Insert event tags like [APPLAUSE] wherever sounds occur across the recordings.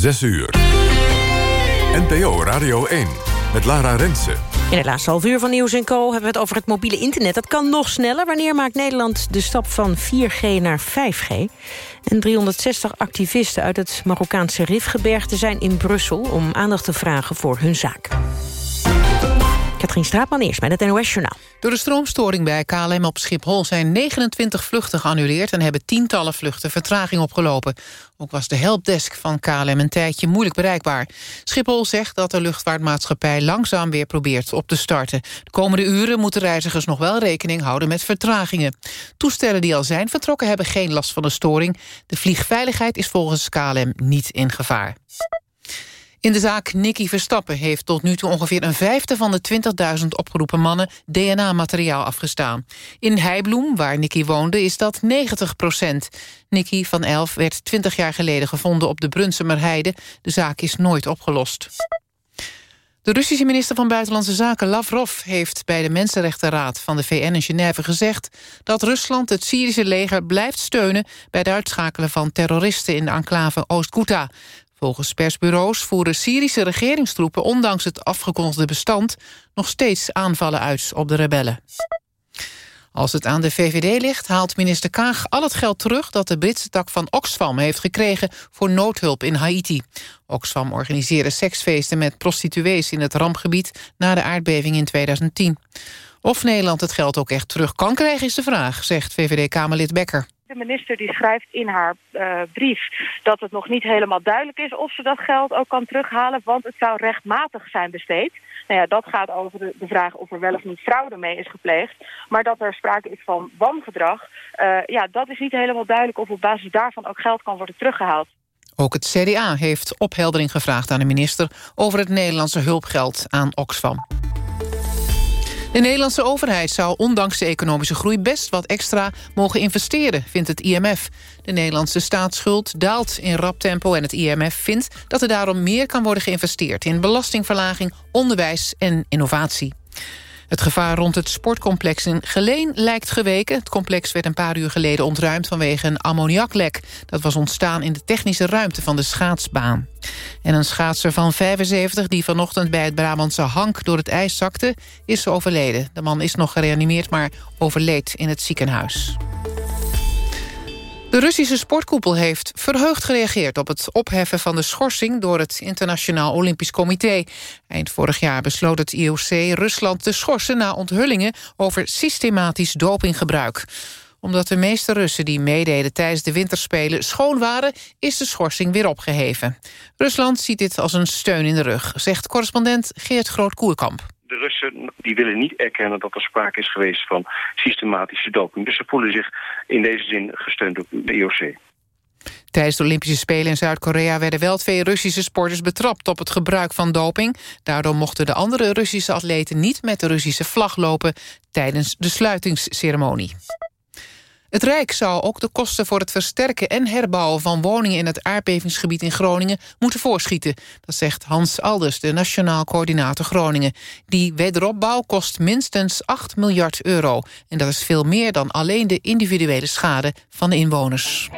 6 uur. NPO Radio 1 met Lara Rensen. In het laatste half uur van Nieuws Co hebben we het over het mobiele internet. Dat kan nog sneller. Wanneer maakt Nederland de stap van 4G naar 5G? En 360 activisten uit het Marokkaanse Rifgebergte zijn in Brussel... om aandacht te vragen voor hun zaak. Katrien Straatman eerst bij het NOS Journaal. Door de stroomstoring bij KLM op Schiphol zijn 29 vluchten geannuleerd... en hebben tientallen vluchten vertraging opgelopen. Ook was de helpdesk van KLM een tijdje moeilijk bereikbaar. Schiphol zegt dat de luchtvaartmaatschappij langzaam weer probeert op te starten. De komende uren moeten reizigers nog wel rekening houden met vertragingen. Toestellen die al zijn vertrokken hebben geen last van de storing. De vliegveiligheid is volgens KLM niet in gevaar. In de zaak Nicky Verstappen heeft tot nu toe ongeveer een vijfde van de 20.000 opgeroepen mannen DNA-materiaal afgestaan. In Heibloem, waar Nicky woonde, is dat 90 procent. Nicky van Elf werd 20 jaar geleden gevonden op de Brunsumerheide. De zaak is nooit opgelost. De Russische minister van Buitenlandse Zaken Lavrov heeft bij de Mensenrechtenraad van de VN in Genève gezegd dat Rusland het Syrische leger blijft steunen bij het uitschakelen van terroristen in de enclave Oost-Ghouta. Volgens persbureaus voeren Syrische regeringstroepen... ondanks het afgekondigde bestand nog steeds aanvallen uit op de rebellen. Als het aan de VVD ligt, haalt minister Kaag al het geld terug... dat de Britse tak van Oxfam heeft gekregen voor noodhulp in Haiti. Oxfam organiseerde seksfeesten met prostituees in het rampgebied... na de aardbeving in 2010. Of Nederland het geld ook echt terug kan krijgen is de vraag... zegt VVD-Kamerlid Becker. De minister die schrijft in haar uh, brief dat het nog niet helemaal duidelijk is of ze dat geld ook kan terughalen, want het zou rechtmatig zijn besteed. Nou ja, dat gaat over de, vraag of er wel of niet fraude mee is gepleegd. Maar dat er sprake is van wangedrag, uh, ja, dat is niet helemaal duidelijk of op basis daarvan ook geld kan worden teruggehaald. Ook het CDA heeft opheldering gevraagd aan de minister over het Nederlandse hulpgeld aan Oxfam. De Nederlandse overheid zou ondanks de economische groei best wat extra mogen investeren, vindt het IMF. De Nederlandse staatsschuld daalt in rap tempo en het IMF vindt dat er daarom meer kan worden geïnvesteerd in belastingverlaging, onderwijs en innovatie. Het gevaar rond het sportcomplex in Geleen lijkt geweken. Het complex werd een paar uur geleden ontruimd vanwege een ammoniaklek. Dat was ontstaan in de technische ruimte van de schaatsbaan. En een schaatser van 75 die vanochtend bij het Brabantse Hank door het ijs zakte, is overleden. De man is nog gereanimeerd, maar overleed in het ziekenhuis. De Russische sportkoepel heeft verheugd gereageerd... op het opheffen van de schorsing door het Internationaal Olympisch Comité. Eind vorig jaar besloot het IOC Rusland te schorsen... na onthullingen over systematisch dopinggebruik omdat de meeste Russen die meededen tijdens de winterspelen schoon waren... is de schorsing weer opgeheven. Rusland ziet dit als een steun in de rug, zegt correspondent Geert Groot-Koerkamp de Russen die willen niet erkennen dat er sprake is geweest van systematische doping. Dus ze voelen zich in deze zin gesteund door de IOC. Tijdens de Olympische Spelen in Zuid-Korea werden wel twee Russische sporters betrapt op het gebruik van doping. Daardoor mochten de andere Russische atleten niet met de Russische vlag lopen tijdens de sluitingsceremonie. Het Rijk zou ook de kosten voor het versterken en herbouwen van woningen in het aardbevingsgebied in Groningen moeten voorschieten. Dat zegt Hans Alders, de Nationaal Coördinator Groningen. Die wederopbouw kost minstens 8 miljard euro. En dat is veel meer dan alleen de individuele schade van de inwoners.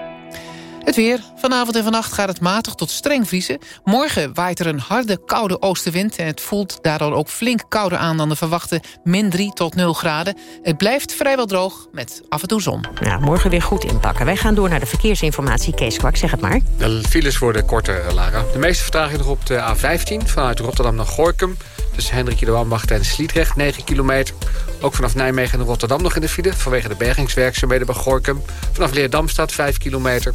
Het weer. Vanavond en vannacht gaat het matig tot streng vriezen. Morgen waait er een harde, koude oostenwind... en het voelt daardoor ook flink kouder aan dan de verwachte min 3 tot 0 graden. Het blijft vrijwel droog met af en toe zon. Ja, morgen weer goed inpakken. Wij gaan door naar de verkeersinformatie. Kees Kwak, zeg het maar. De files worden korter, Lara. De meeste vertraging nog op de A15 vanuit Rotterdam naar Gorkum... tussen Hendrik de Wambacht en Sliedrecht, 9 kilometer. Ook vanaf Nijmegen en Rotterdam nog in de file... vanwege de bergingswerkzaamheden bij Gorkum. Vanaf Leerdam staat 5 kilometer...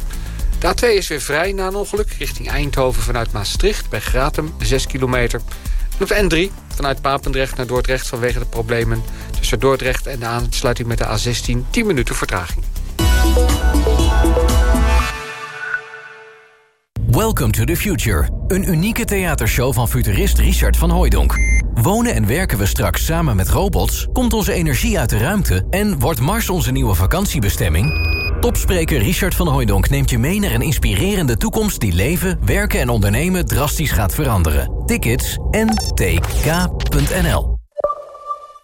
De A2 is weer vrij na een ongeluk richting Eindhoven vanuit Maastricht... bij Gratum, 6 kilometer. En op de N3 vanuit Papendrecht naar Dordrecht vanwege de problemen... tussen Dordrecht en de aansluiting met de A16 10 minuten vertraging. Welcome to the Future, een unieke theatershow van futurist Richard van Hooijdonk. Wonen en werken we straks samen met robots? Komt onze energie uit de ruimte? En wordt Mars onze nieuwe vakantiebestemming? Topspreker Richard van Hooijdonk neemt je mee naar een inspirerende toekomst... die leven, werken en ondernemen drastisch gaat veranderen. Tickets ntk.nl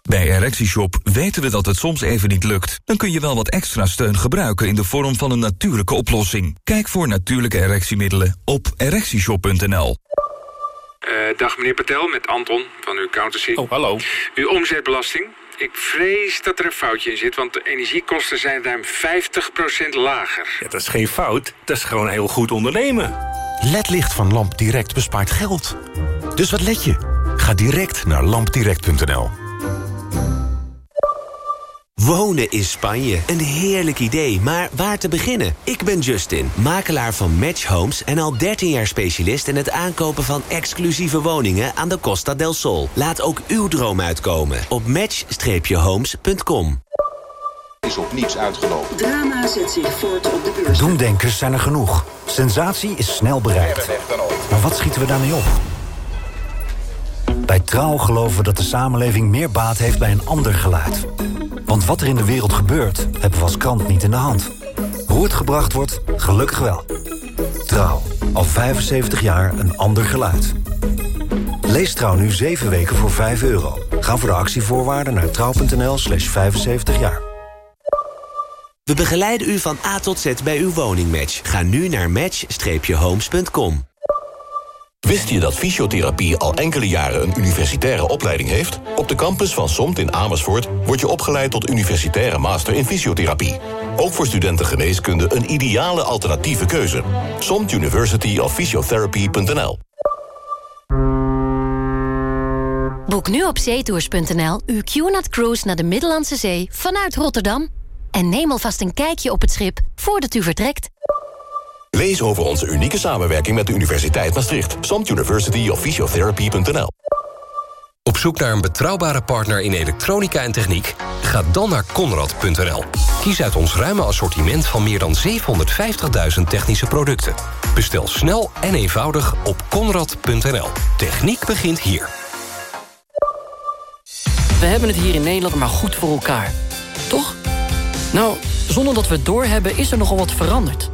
Bij ErectieShop weten we dat het soms even niet lukt. Dan kun je wel wat extra steun gebruiken in de vorm van een natuurlijke oplossing. Kijk voor natuurlijke erectiemiddelen op ErectieShop.nl. Uh, dag meneer Patel, met Anton van uw accountancy. Oh, hallo. Uw omzetbelasting. Ik vrees dat er een foutje in zit, want de energiekosten zijn ruim 50% lager. Ja, dat is geen fout, dat is gewoon heel goed ondernemen. LED-licht van LampDirect bespaart geld. Dus wat let je? Ga direct naar lampdirect.nl. Wonen in Spanje. Een heerlijk idee, maar waar te beginnen? Ik ben Justin, makelaar van Match Homes... en al 13 jaar specialist in het aankopen van exclusieve woningen... aan de Costa del Sol. Laat ook uw droom uitkomen op match-homes.com. Is op niets uitgelopen. Drama zet zich voort op de beurs. Doemdenkers zijn er genoeg. Sensatie is snel bereikt. Maar wat schieten we daarmee op? Bij Trouw geloven we dat de samenleving meer baat heeft bij een ander geluid. Want wat er in de wereld gebeurt, hebben we als krant niet in de hand. Hoe het gebracht wordt, gelukkig wel. Trouw, al 75 jaar een ander geluid. Lees Trouw nu 7 weken voor 5 euro. Ga voor de actievoorwaarden naar trouw.nl slash 75 jaar. We begeleiden u van A tot Z bij uw woningmatch. Ga nu naar match-homes.com. Wist je dat fysiotherapie al enkele jaren een universitaire opleiding heeft? Op de campus van SOMT in Amersfoort word je opgeleid tot universitaire master in fysiotherapie. Ook voor studenten geneeskunde een ideale alternatieve keuze. SOMT University of Physiotherapy.nl Boek nu op zeetours.nl uw QNAT Cruise naar de Middellandse Zee vanuit Rotterdam. En neem alvast een kijkje op het schip voordat u vertrekt. Lees over onze unieke samenwerking met de Universiteit Maastricht. Samt University of Physiotherapy.nl Op zoek naar een betrouwbare partner in elektronica en techniek? Ga dan naar Conrad.nl. Kies uit ons ruime assortiment van meer dan 750.000 technische producten. Bestel snel en eenvoudig op Conrad.nl. Techniek begint hier. We hebben het hier in Nederland maar goed voor elkaar. Toch? Nou, zonder dat we het doorhebben is er nogal wat veranderd.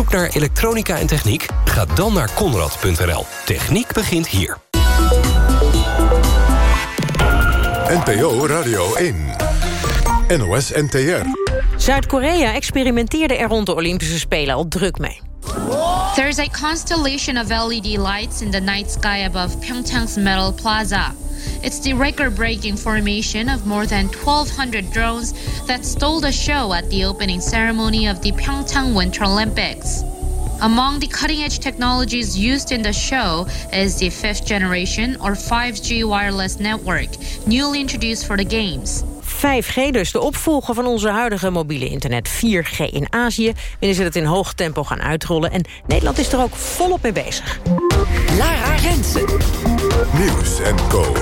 Zoek naar elektronica en techniek? Ga dan naar Conrad.nl. Techniek begint hier. NPO Radio 1. NOS NTR. Zuid-Korea experimenteerde er rond de Olympische Spelen al druk mee. There's a constellation of LED lights in the night sky above Pyeongchang's Metal Plaza. It's the record-breaking formation of more than 1,200 drones that stole the show at the opening ceremony of the Pyeongchang Winter Olympics. Among the cutting-edge technologies used in the show is the fifth generation or 5G wireless network, newly introduced for the games. 5G dus, de opvolger van onze huidige mobiele internet 4G in Azië... willen ze het in hoog tempo gaan uitrollen. En Nederland is er ook volop mee bezig. Lara Rensen. Nieuws en Co.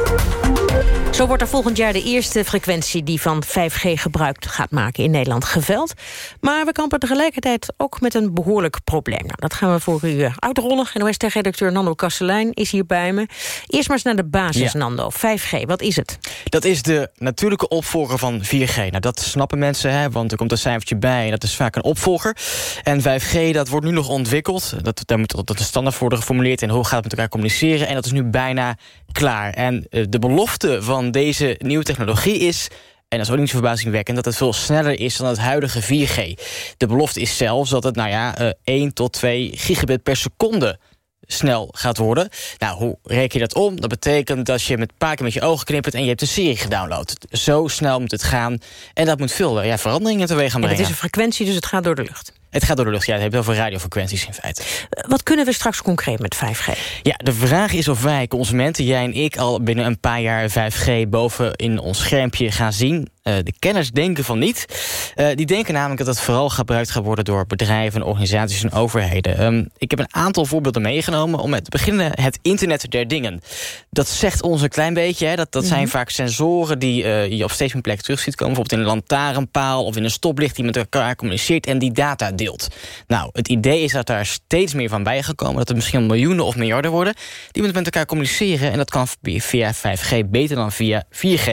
Zo wordt er volgend jaar de eerste frequentie die van 5G gebruik gaat maken in Nederland geveld. Maar we kampen tegelijkertijd ook met een behoorlijk probleem. Nou, dat gaan we voor u eh, uitrollen. NOS-redacteur Nando Kastelein is hier bij me. Eerst maar eens naar de basis, Ja. Nando. 5G, wat is het? Dat is de natuurlijke opvolger van 4G. Nou, dat snappen mensen, hè, want er komt een cijfertje bij... en dat is vaak een opvolger. En 5G, dat wordt nu nog ontwikkeld. Dat, daar moet dat de standaard worden geformuleerd... en hoe gaat het met elkaar communiceren. En dat is nu bijna klaar. En eh, de belofte van deze nieuwe technologie is... En dat is ook niet zo verbazingwekkend, dat het veel sneller is dan het huidige 4G. De belofte is zelfs dat het, nou ja, eh, 1 tot 2 gigabit per seconde snel gaat worden. Nou, hoe reken je dat om? Dat betekent dat je met een paar keer met je ogen knippert... en je hebt de serie gedownload. Zo snel moet het gaan. En dat moet veel ja, veranderingen teweeg gaan En het brengen. is een frequentie, dus het gaat door de lucht. Het gaat door de lucht, ja. Het heeft heel veel radiofrequenties in feite. Eh, Wat kunnen we straks concreet met 5G? Ja, de vraag is of wij, consumenten, jij en ik... al binnen een paar jaar 5G boven in ons schermpje gaan zien. Uh, de kenners denken van niet. Uh, die denken namelijk dat het vooral gebruikt gaat worden... door bedrijven, organisaties en overheden. Um, ik heb een aantal voorbeelden meegenomen. Om te beginnen het internet der dingen. Dat zegt ons een klein beetje. Hè? Dat, dat zijn Mhm. vaak sensoren die uh, je op steeds meer plekken terug ziet komen. Bijvoorbeeld in een lantaarnpaal of in een stoplicht... die met elkaar communiceert en die data deelt. Nou, het idee is dat daar steeds meer van bijgekomen. Dat er misschien miljoenen of miljarden worden... die met elkaar communiceren. En dat kan via 5G beter dan via 4G.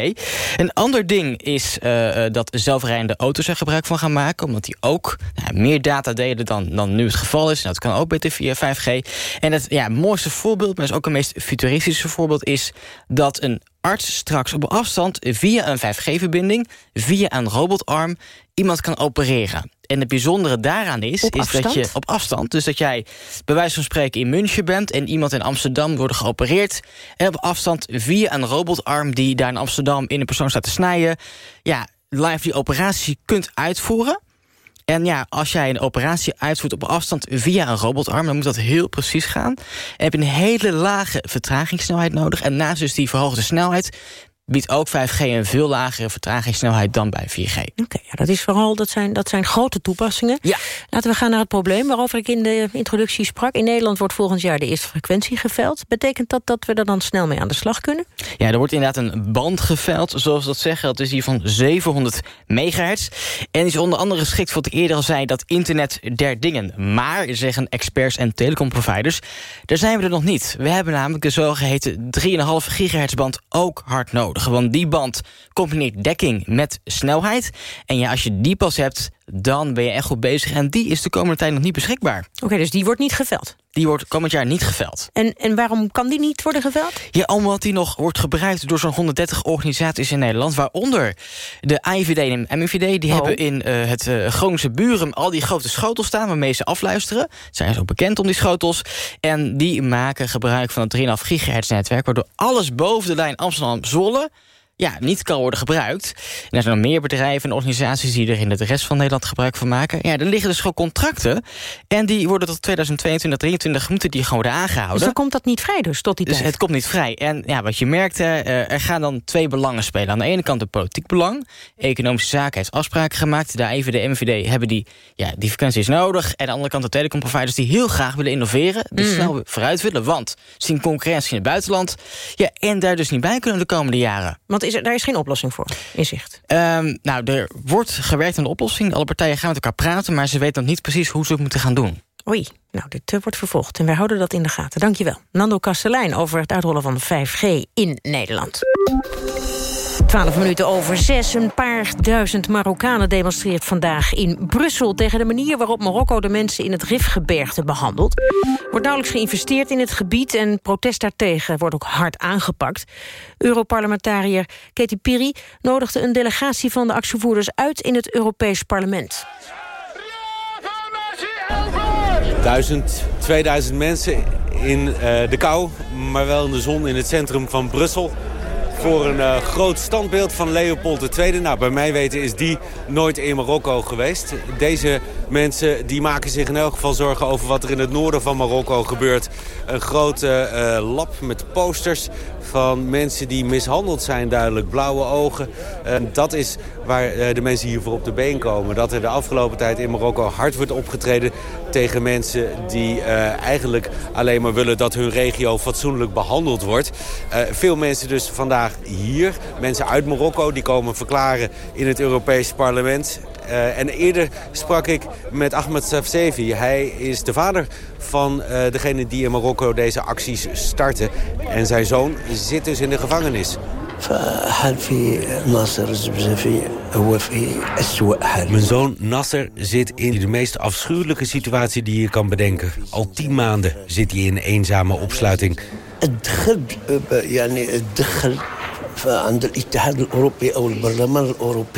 Een ander ding is uh, dat zelfrijdende auto's er gebruik van gaan maken... omdat die ook nou, meer data delen dan, dan nu het geval is. Dat kan ook beter via 5G. En het ja, mooiste voorbeeld, maar is ook het meest futuristische voorbeeld... is dat een arts straks op afstand via een 5G-verbinding... via een robotarm iemand kan opereren. En het bijzondere daaraan is, op is afstand? dat je op afstand... dus dat jij bij wijze van spreken in München bent... en iemand in Amsterdam wordt geopereerd... en op afstand via een robotarm die daar in Amsterdam... in een persoon staat te snijden... ja, live die operatie kunt uitvoeren... En ja, als jij een operatie uitvoert op afstand via een robotarm... dan moet dat heel precies gaan. En heb je een hele lage vertragingssnelheid nodig. En naast dus die verhoogde snelheid biedt ook 5G een veel lagere vertragingssnelheid dan bij 4G. Oké, okay, ja, dat is vooral dat zijn, dat zijn grote toepassingen. Ja. Laten we gaan naar het probleem waarover ik in de introductie sprak. In Nederland wordt volgend jaar de eerste frequentie geveld. Betekent dat dat we er dan snel mee aan de slag kunnen? Ja, er wordt inderdaad een band geveld, zoals we dat zeggen. Dat is hier van 700 megahertz. En is onder andere geschikt voor wat ik eerder al zei... dat internet der dingen. Maar, zeggen experts en telecomproviders... daar zijn we er nog niet. We hebben namelijk de zogeheten 3,5 gigahertz band ook hard nodig. Want die band combineert dekking met snelheid. En ja, als je die pas hebt, dan ben je echt goed bezig. En die is de komende tijd nog niet beschikbaar. Oké, okay, dus die wordt niet geveld? Die wordt komend jaar niet geveld. En, en waarom kan die niet worden geveld? Ja, omdat die nog wordt gebruikt door zo'n 130 organisaties in Nederland. Waaronder de AIVD en MIVD. Die oh. hebben in uh, het uh, Groningse Buren al die grote schotels staan... waarmee ze afluisteren. Zijn ze ook bekend om die schotels. En die maken gebruik van het 3,5 gigahertz netwerk... waardoor alles boven de lijn Amsterdam-Zwolle ja, niet kan worden gebruikt. En er zijn nog meer bedrijven en organisaties... die er in de rest van Nederland gebruik van maken. Ja, er liggen dus gewoon contracten. En die worden tot 2022, 2023 moeten die gewoon worden aangehouden. Dus dan komt dat niet vrij dus, tot die dus tijd? het komt niet vrij. En ja, wat je merkt, uh, er gaan dan twee belangen spelen. Aan de ene kant het politiek belang. Economische Zaken heeft afspraken gemaakt. De IVD en MVD hebben die, ja, die frequenties nodig. En aan de andere kant de telecomproviders die heel graag willen innoveren. Die mm. snel vooruit willen, want zien concurrentie in het buitenland. Ja, en daar dus niet bij kunnen de komende jaren. Want is er, daar is geen oplossing voor, in zicht? Um, nou, er wordt gewerkt aan de oplossing. Alle partijen gaan met elkaar praten, maar ze weten nog niet precies hoe ze het moeten gaan doen. Oei, nou, dit uh, wordt vervolgd en wij houden dat in de gaten. Dankjewel. Nando Kastelein over het uitrollen van 5G in Nederland. 12 minuten over zes. Een paar duizend Marokkanen demonstreert vandaag in Brussel... tegen de manier waarop Marokko de mensen in het Rifgebergte behandelt. Wordt nauwelijks geïnvesteerd in het gebied... en protest daartegen wordt ook hard aangepakt. Europarlementariër Katy Piri nodigde een delegatie van de actievoerders... uit in het Europees Parlement. Duizend, 2000 mensen in uh, de kou, maar wel in de zon in het centrum van Brussel voor een uh, groot standbeeld van Leopold II. Nou, bij mij weten is die nooit in Marokko geweest. Deze mensen die maken zich in elk geval zorgen over wat er in het noorden van Marokko gebeurt. Een grote uh, lab met posters van mensen die mishandeld zijn, duidelijk. Blauwe ogen. Uh, dat is waar de mensen hiervoor op de been komen. Dat er de afgelopen tijd in Marokko hard wordt opgetreden tegen mensen die eigenlijk alleen maar willen dat hun regio fatsoenlijk behandeld wordt. veel mensen dus vandaag hier. Mensen uit Marokko die komen verklaren in het Europees Parlement. Uh, en eerder sprak ik met Ahmed Safsevi. Hij is de vader van uh, degene die in Marokko deze acties starten. En zijn zoon zit dus in de gevangenis. Mijn zoon Nasser zit in de meest afschuwelijke situatie die je kan bedenken. Al tien maanden zit hij in eenzame opsluiting.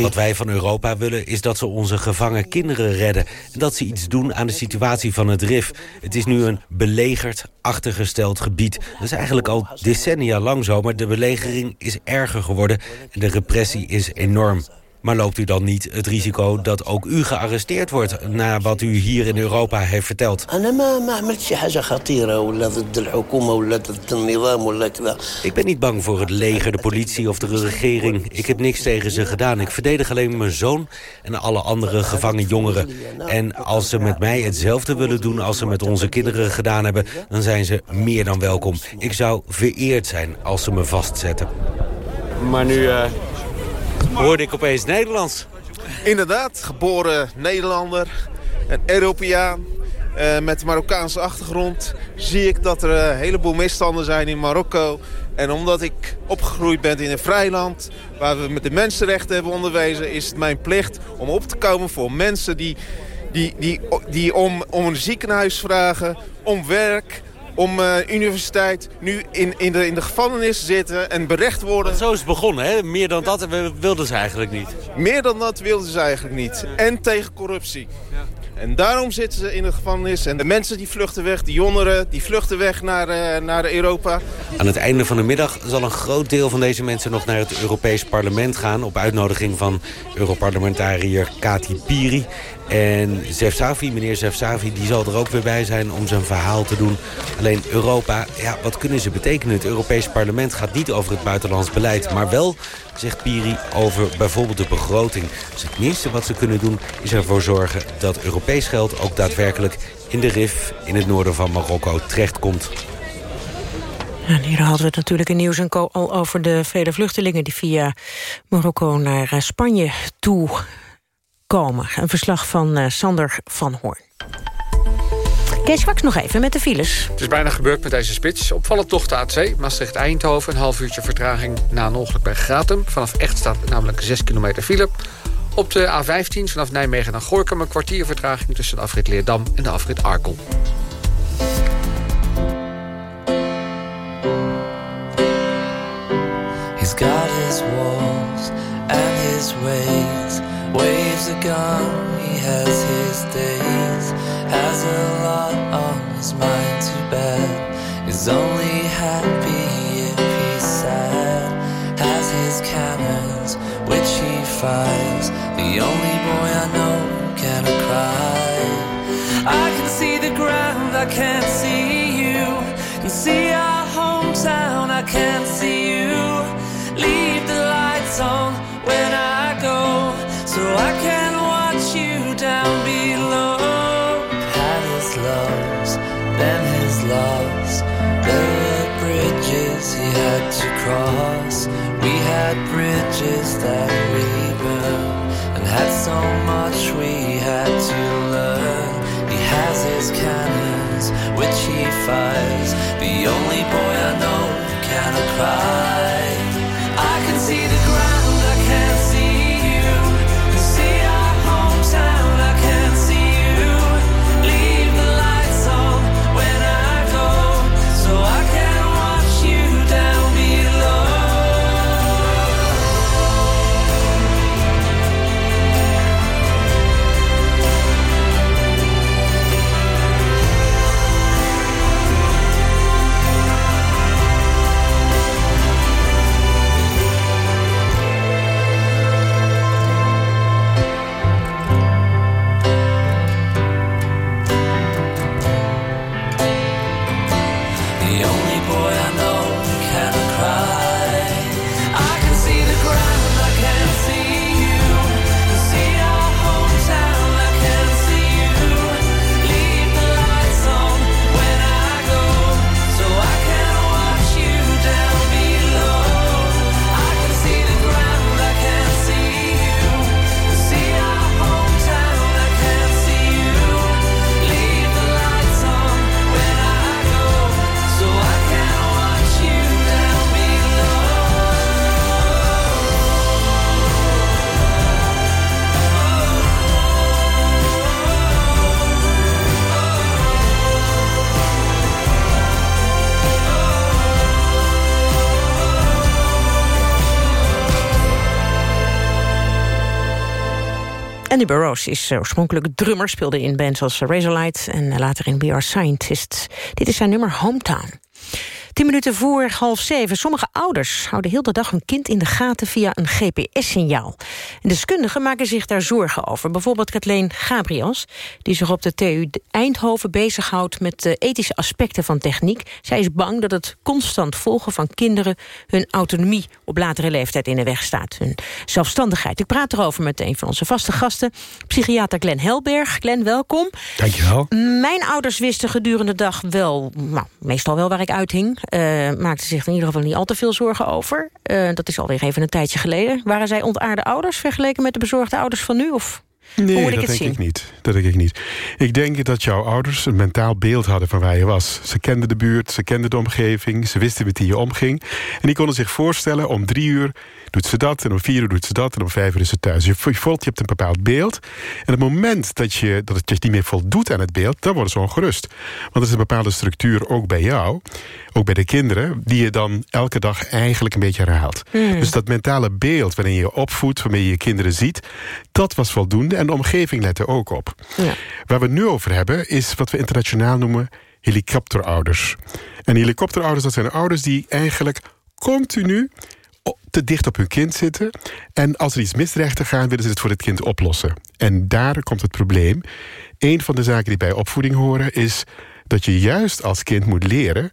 Wat wij van Europa willen is dat ze onze gevangen kinderen redden... en dat ze iets doen aan de situatie van het RIF. Het is nu een belegerd, achtergesteld gebied. Dat is eigenlijk al decennia lang zo, maar de belegering is erger geworden... en de repressie is enorm. Maar loopt u dan niet het risico dat ook u gearresteerd wordt... na wat u hier in Europa heeft verteld? Ik ben niet bang voor het leger, de politie of de regering. Ik heb niks tegen ze gedaan. Ik verdedig alleen mijn zoon en alle andere gevangen jongeren. En als ze met mij hetzelfde willen doen als ze met onze kinderen gedaan hebben... dan zijn ze meer dan welkom. Ik zou vereerd zijn als ze me vastzetten. Maar nu uh, hoorde ik opeens Nederlands. Inderdaad, geboren Nederlander, een Europeaan uh, met Marokkaanse achtergrond... zie ik dat er een heleboel misstanden zijn in Marokko. En omdat ik opgegroeid ben in een vrij land... waar we met de mensenrechten hebben onderwezen... is het mijn plicht om op te komen voor mensen die, die, die, die om, om een ziekenhuis vragen... om werk, om uh, universiteit nu in, in, de, in de gevangenis zitten en berecht worden. Want zo is het begonnen, hè? Meer dan dat wilden ze eigenlijk niet. Meer dan dat wilden ze eigenlijk niet. En tegen corruptie. Ja. En daarom zitten ze in de gevangenis. En de mensen die vluchten weg, die jongeren, die vluchten weg naar, uh, naar Europa. Aan het einde van de middag zal een groot deel van deze mensen nog naar het Europees Parlement gaan... op uitnodiging van Europarlementariër Kati Piri. En meneer Zef Safi, die zal er ook weer bij zijn om zijn verhaal te doen. Alleen Europa, ja, wat kunnen ze betekenen? Het Europees Parlement gaat niet over het buitenlands beleid... maar wel, zegt Piri, over bijvoorbeeld de begroting. Dus het minste wat ze kunnen doen is ervoor zorgen dat Europees geld... ook daadwerkelijk in de RIF in het noorden van Marokko terechtkomt. En hier hadden we het natuurlijk in Nieuws en al over de vele vluchtelingen... die via Marokko naar Spanje toe komen. Een verslag van uh, Sander van Hoorn. Kees Kwaks nog even met de files. Het is bijna gebeurd met deze spits. Opvallend toch de A2, Maastricht-Eindhoven. Een half uurtje vertraging na een ongeluk bij Gratum. Vanaf echt staat namelijk 6 kilometer file. Op de A15 vanaf Nijmegen naar Gorkum... een kwartier vertraging tussen de afrit Leerdam en de afrit Arkel. He's got his walls and his ways waves are gone, he has his days, has a lot on his mind to bed, is only happy if he's sad, has his cannons, which he fires, the only boy I know can cry. I can see the ground, I can't see you, can see our hometown, I can't see had to cross. We had bridges that we burned, and had so much we had to learn. He has his cannons, which he fires. The only boy I know who cannot cry. Andy Burroughs is eh, oorspronkelijk drummer, speelde in bands als Razorlight en eh, later in We Are Scientists. Dit is zijn nummer Hometown. Tien minuten voor half zeven. Sommige ouders houden heel de dag hun kind in de gaten via een GPS-signaal. Deskundigen maken zich daar zorgen over. Bijvoorbeeld Kathleen Gabriels, die zich op de TU Eindhoven bezighoudt met de ethische aspecten van techniek. Zij is bang dat het constant volgen van kinderen hun autonomie op latere leeftijd in de weg staat. Hun zelfstandigheid. Ik praat erover met een van onze vaste gasten, psychiater Glenn Helberg. Glenn, welkom. Dankjewel. Mijn ouders wisten gedurende de dag wel, nou, meestal wel waar ik uithing. Uh, maakten zich in ieder geval niet al te veel zorgen over. Uh, dat is alweer even een tijdje geleden. Waren zij ontaarde ouders vergeleken met de bezorgde ouders van nu? Of Nee, dat denk zien? ik niet. Dat denk ik niet. Ik denk dat jouw ouders een mentaal beeld hadden van waar je was. Ze kenden de buurt, ze kenden de omgeving, ze wisten met wie je omging. En die konden zich voorstellen, om drie uur doet ze dat... en om vier uur doet ze dat en om vijf uur is ze thuis. Je voelt, je hebt een bepaald beeld. En op het moment dat je, dat het je niet meer voldoet aan het beeld... dan worden ze ongerust. Want er is een bepaalde structuur ook bij jou, ook bij de kinderen... die je dan elke dag eigenlijk een beetje herhaalt. Hmm. Dus dat mentale beeld waarin je je opvoedt... waarmee je je kinderen ziet, dat was voldoende... en de omgeving lette ook op. Ja. Waar we het nu over hebben, is wat we internationaal noemen helikopterouders. En helikopterouders, dat zijn ouders die eigenlijk continu te dicht op hun kind zitten. En als er iets misdreigt te gaan, willen ze het voor het kind oplossen. En daar komt het probleem. Een van de zaken die bij opvoeding horen is dat je juist als kind moet leren...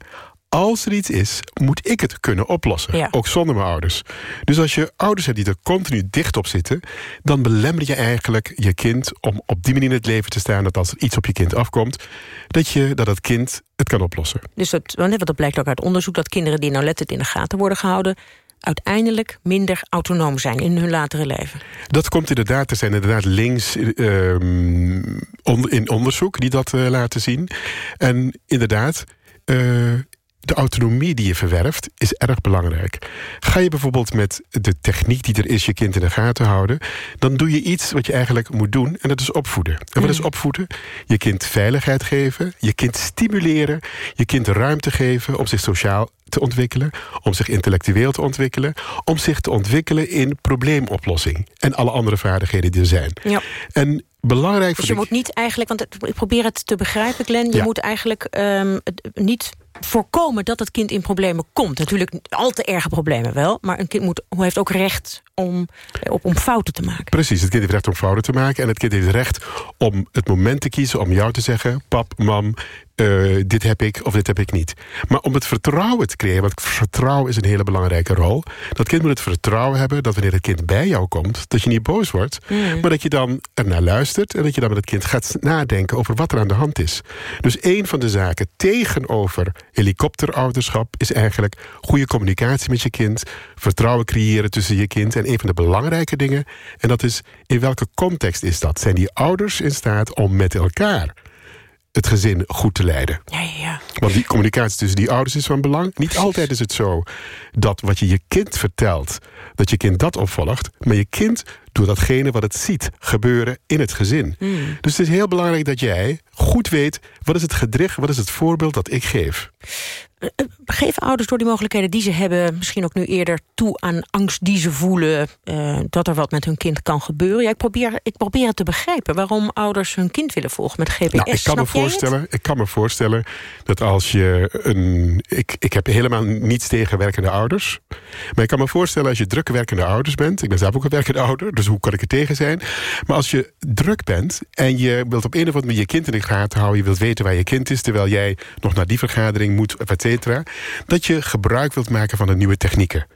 als er iets is, moet ik het kunnen oplossen. Ja. Ook zonder mijn ouders. Dus als je ouders hebt die er continu dicht op zitten... dan belemmer je eigenlijk je kind om op die manier in het leven te staan... dat als er iets op je kind afkomt, dat, je, dat het kind het kan oplossen. Dus dat, want dat blijkt ook uit onderzoek... dat kinderen die nauwlettend in de gaten worden gehouden... uiteindelijk minder autonoom zijn in hun latere leven. Dat komt inderdaad, er zijn inderdaad links ehm, on- in onderzoek die dat eh, laten zien. En inderdaad, eh, de autonomie die je verwerft is erg belangrijk. Ga je bijvoorbeeld met de techniek die er is je kind in de gaten houden... dan doe je iets wat je eigenlijk moet doen en dat is opvoeden. En wat is opvoeden? Je kind veiligheid geven, je kind stimuleren... je kind ruimte geven om zich sociaal te ontwikkelen... om zich intellectueel te ontwikkelen... om zich te ontwikkelen in probleemoplossing... en alle andere vaardigheden die er zijn. Ja. En belangrijk Dus je moet niet eigenlijk, want ik probeer het te begrijpen, Glenn... je Ja. moet eigenlijk het niet voorkomen dat het kind in problemen komt. Natuurlijk al te erge problemen wel, maar een kind moet, heeft ook recht om, eh, op, om fouten te maken. Precies, het kind heeft recht om fouten te maken... en het kind heeft recht om het moment te kiezen om jou te zeggen... pap, mam, eh, dit heb ik of dit heb ik niet. Maar om het vertrouwen te creëren... want vertrouwen is een hele belangrijke rol... dat kind moet het vertrouwen hebben dat wanneer het kind bij jou komt... dat je niet boos wordt, Mm. maar dat je dan ernaar luistert... en dat je dan met het kind gaat nadenken over wat er aan de hand is. Dus een van de zaken tegenover helikopterouderschap... is eigenlijk goede communicatie met je kind... vertrouwen creëren tussen je kind... en een van de belangrijke dingen... en dat is in welke context is dat? Zijn die ouders in staat om met elkaar het gezin goed te leiden? Ja, ja, ja. Want die communicatie tussen die ouders is van belang. Niet altijd is het zo dat wat je je kind vertelt... dat je kind dat opvolgt, maar je kind doet datgene wat het ziet gebeuren in het gezin. Hmm. Dus het is heel belangrijk dat jij goed weet... wat is het gedricht, wat is het voorbeeld dat ik geef. Geven ouders door die mogelijkheden die ze hebben... misschien ook nu eerder toe aan angst die ze voelen... eh, dat er wat met hun kind kan gebeuren? Ja, ik, probeer, ik probeer het te begrijpen waarom ouders hun kind willen volgen met GPS. Nou, ik, kan me het? voorstellen, ik kan me voorstellen dat als je een... Ik, ik heb helemaal niets tegen werkende ouders. Maar ik kan me voorstellen als je druk werkende ouders bent... ik ben zelf ook een werkende ouder, dus hoe kan ik er tegen zijn? Maar als je druk bent en je wilt op een of andere manier je kind in de gaten houden... je wilt weten waar je kind is, terwijl jij nog naar die vergadering moet, et cetera... dat je gebruik wilt maken van de nieuwe technieken.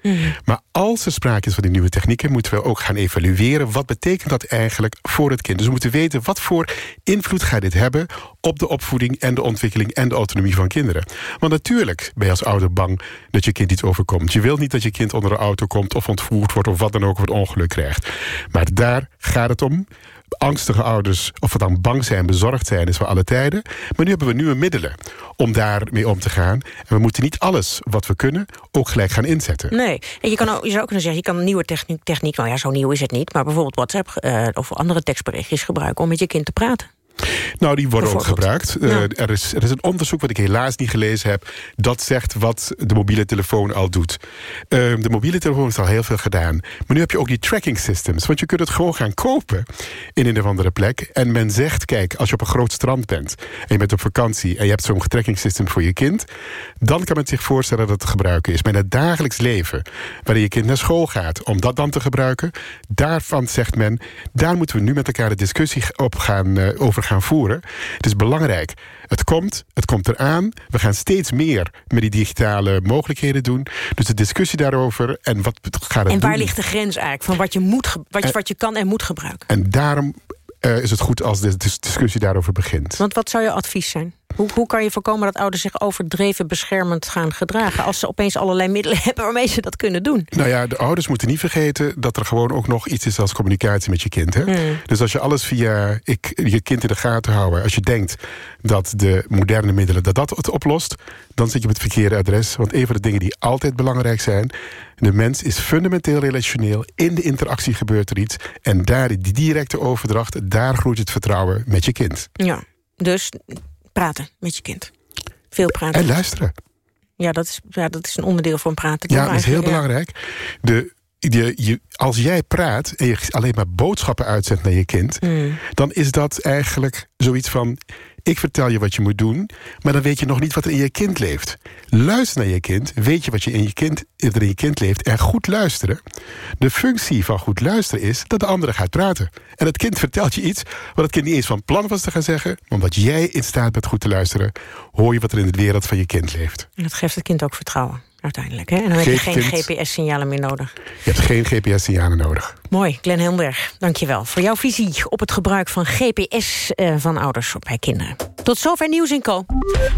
Maar als er sprake is van die nieuwe technieken... moeten we ook gaan evalueren wat betekent dat eigenlijk voor het kind. Dus we moeten weten wat voor invloed gaat dit hebben... op de opvoeding en de ontwikkeling en de autonomie van kinderen. Want natuurlijk ben je als ouder bang dat je kind iets overkomt. Je wilt niet dat je kind onder een auto komt of ontvoerd wordt... of wat dan ook, of het ongeluk krijgt. Maar daar gaat het om. Angstige ouders, of we dan bang zijn, bezorgd zijn, is voor alle tijden. Maar nu hebben we nieuwe middelen om daarmee om te gaan. En we moeten niet alles wat we kunnen ook gelijk gaan inzetten. Nee, en je, kan ook, je zou kunnen zeggen, je kan nieuwe techniek, techniek... nou ja, zo nieuw is het niet, maar bijvoorbeeld WhatsApp... eh, of andere tekstberichtjes gebruiken om met je kind te praten. Nou, die worden ook gebruikt. Eh, er, is, er is een onderzoek wat ik helaas niet gelezen heb... dat zegt wat de mobiele telefoon al doet. Eh, de mobiele telefoon is al heel veel gedaan. Maar nu heb je ook die tracking systems. Want je kunt het gewoon gaan kopen in een of andere plek. En men zegt, kijk, als je op een groot strand bent... en je bent op vakantie en je hebt zo'n tracking system voor je kind... dan kan men zich voorstellen dat het te gebruiken is. Maar in het dagelijks leven, wanneer je kind naar school gaat... om dat dan te gebruiken, daarvan zegt men... daar moeten we nu met elkaar de discussie op gaan, eh, over gaan voeren. Het is belangrijk. Het komt, het komt eraan. We gaan steeds meer met die digitale mogelijkheden doen. Dus de discussie daarover en wat gaat het En waar doen? ligt de grens eigenlijk van wat je, moet, wat je, wat je kan en moet gebruiken? En daarom eh, is het goed als de dis- discussie daarover begint. Want wat zou je advies zijn? Hoe, hoe kan je voorkomen dat ouders zich overdreven beschermend gaan gedragen... als ze opeens allerlei middelen [LAUGHS] hebben waarmee ze dat kunnen doen? Nou ja, de ouders moeten niet vergeten dat er gewoon ook nog iets is als communicatie met je kind. Hè? Hmm. Dus als je alles via ik, je kind in de gaten houden, als je denkt dat de moderne middelen dat dat het oplost, dan zit je op het verkeerde adres. Want een van de dingen die altijd belangrijk zijn, de mens is fundamenteel relationeel. In de interactie gebeurt er iets. En daar, die directe overdracht, daar groeit het vertrouwen met je kind. Ja, dus praten met je kind. Veel praten. En luisteren. Ja, dat is, ja, dat is een onderdeel van praten. Ja, dat is heel ja. belangrijk. De, de, je, als jij praat en je alleen maar boodschappen uitzendt naar je kind... Hmm. dan is dat eigenlijk zoiets van... ik vertel je wat je moet doen, maar dan weet je nog niet wat er in je kind leeft. Luister naar je kind, weet je wat je in je kind, er in je kind leeft... en goed luisteren. De functie van goed luisteren is dat de andere gaat praten. En het kind vertelt je iets wat het kind niet eens van plan was te gaan zeggen... omdat jij in staat bent goed te luisteren... hoor je wat er in de wereld van je kind leeft. En dat geeft het kind ook vertrouwen, uiteindelijk. Hè? En dan heb je geen GPS-signalen meer nodig. Je hebt geen GPS-signalen nodig. Mooi, Glenn Helmberg, dankjewel voor jouw visie op het gebruik van GPS eh, van ouders bij kinderen. Tot zover Nieuws in Co.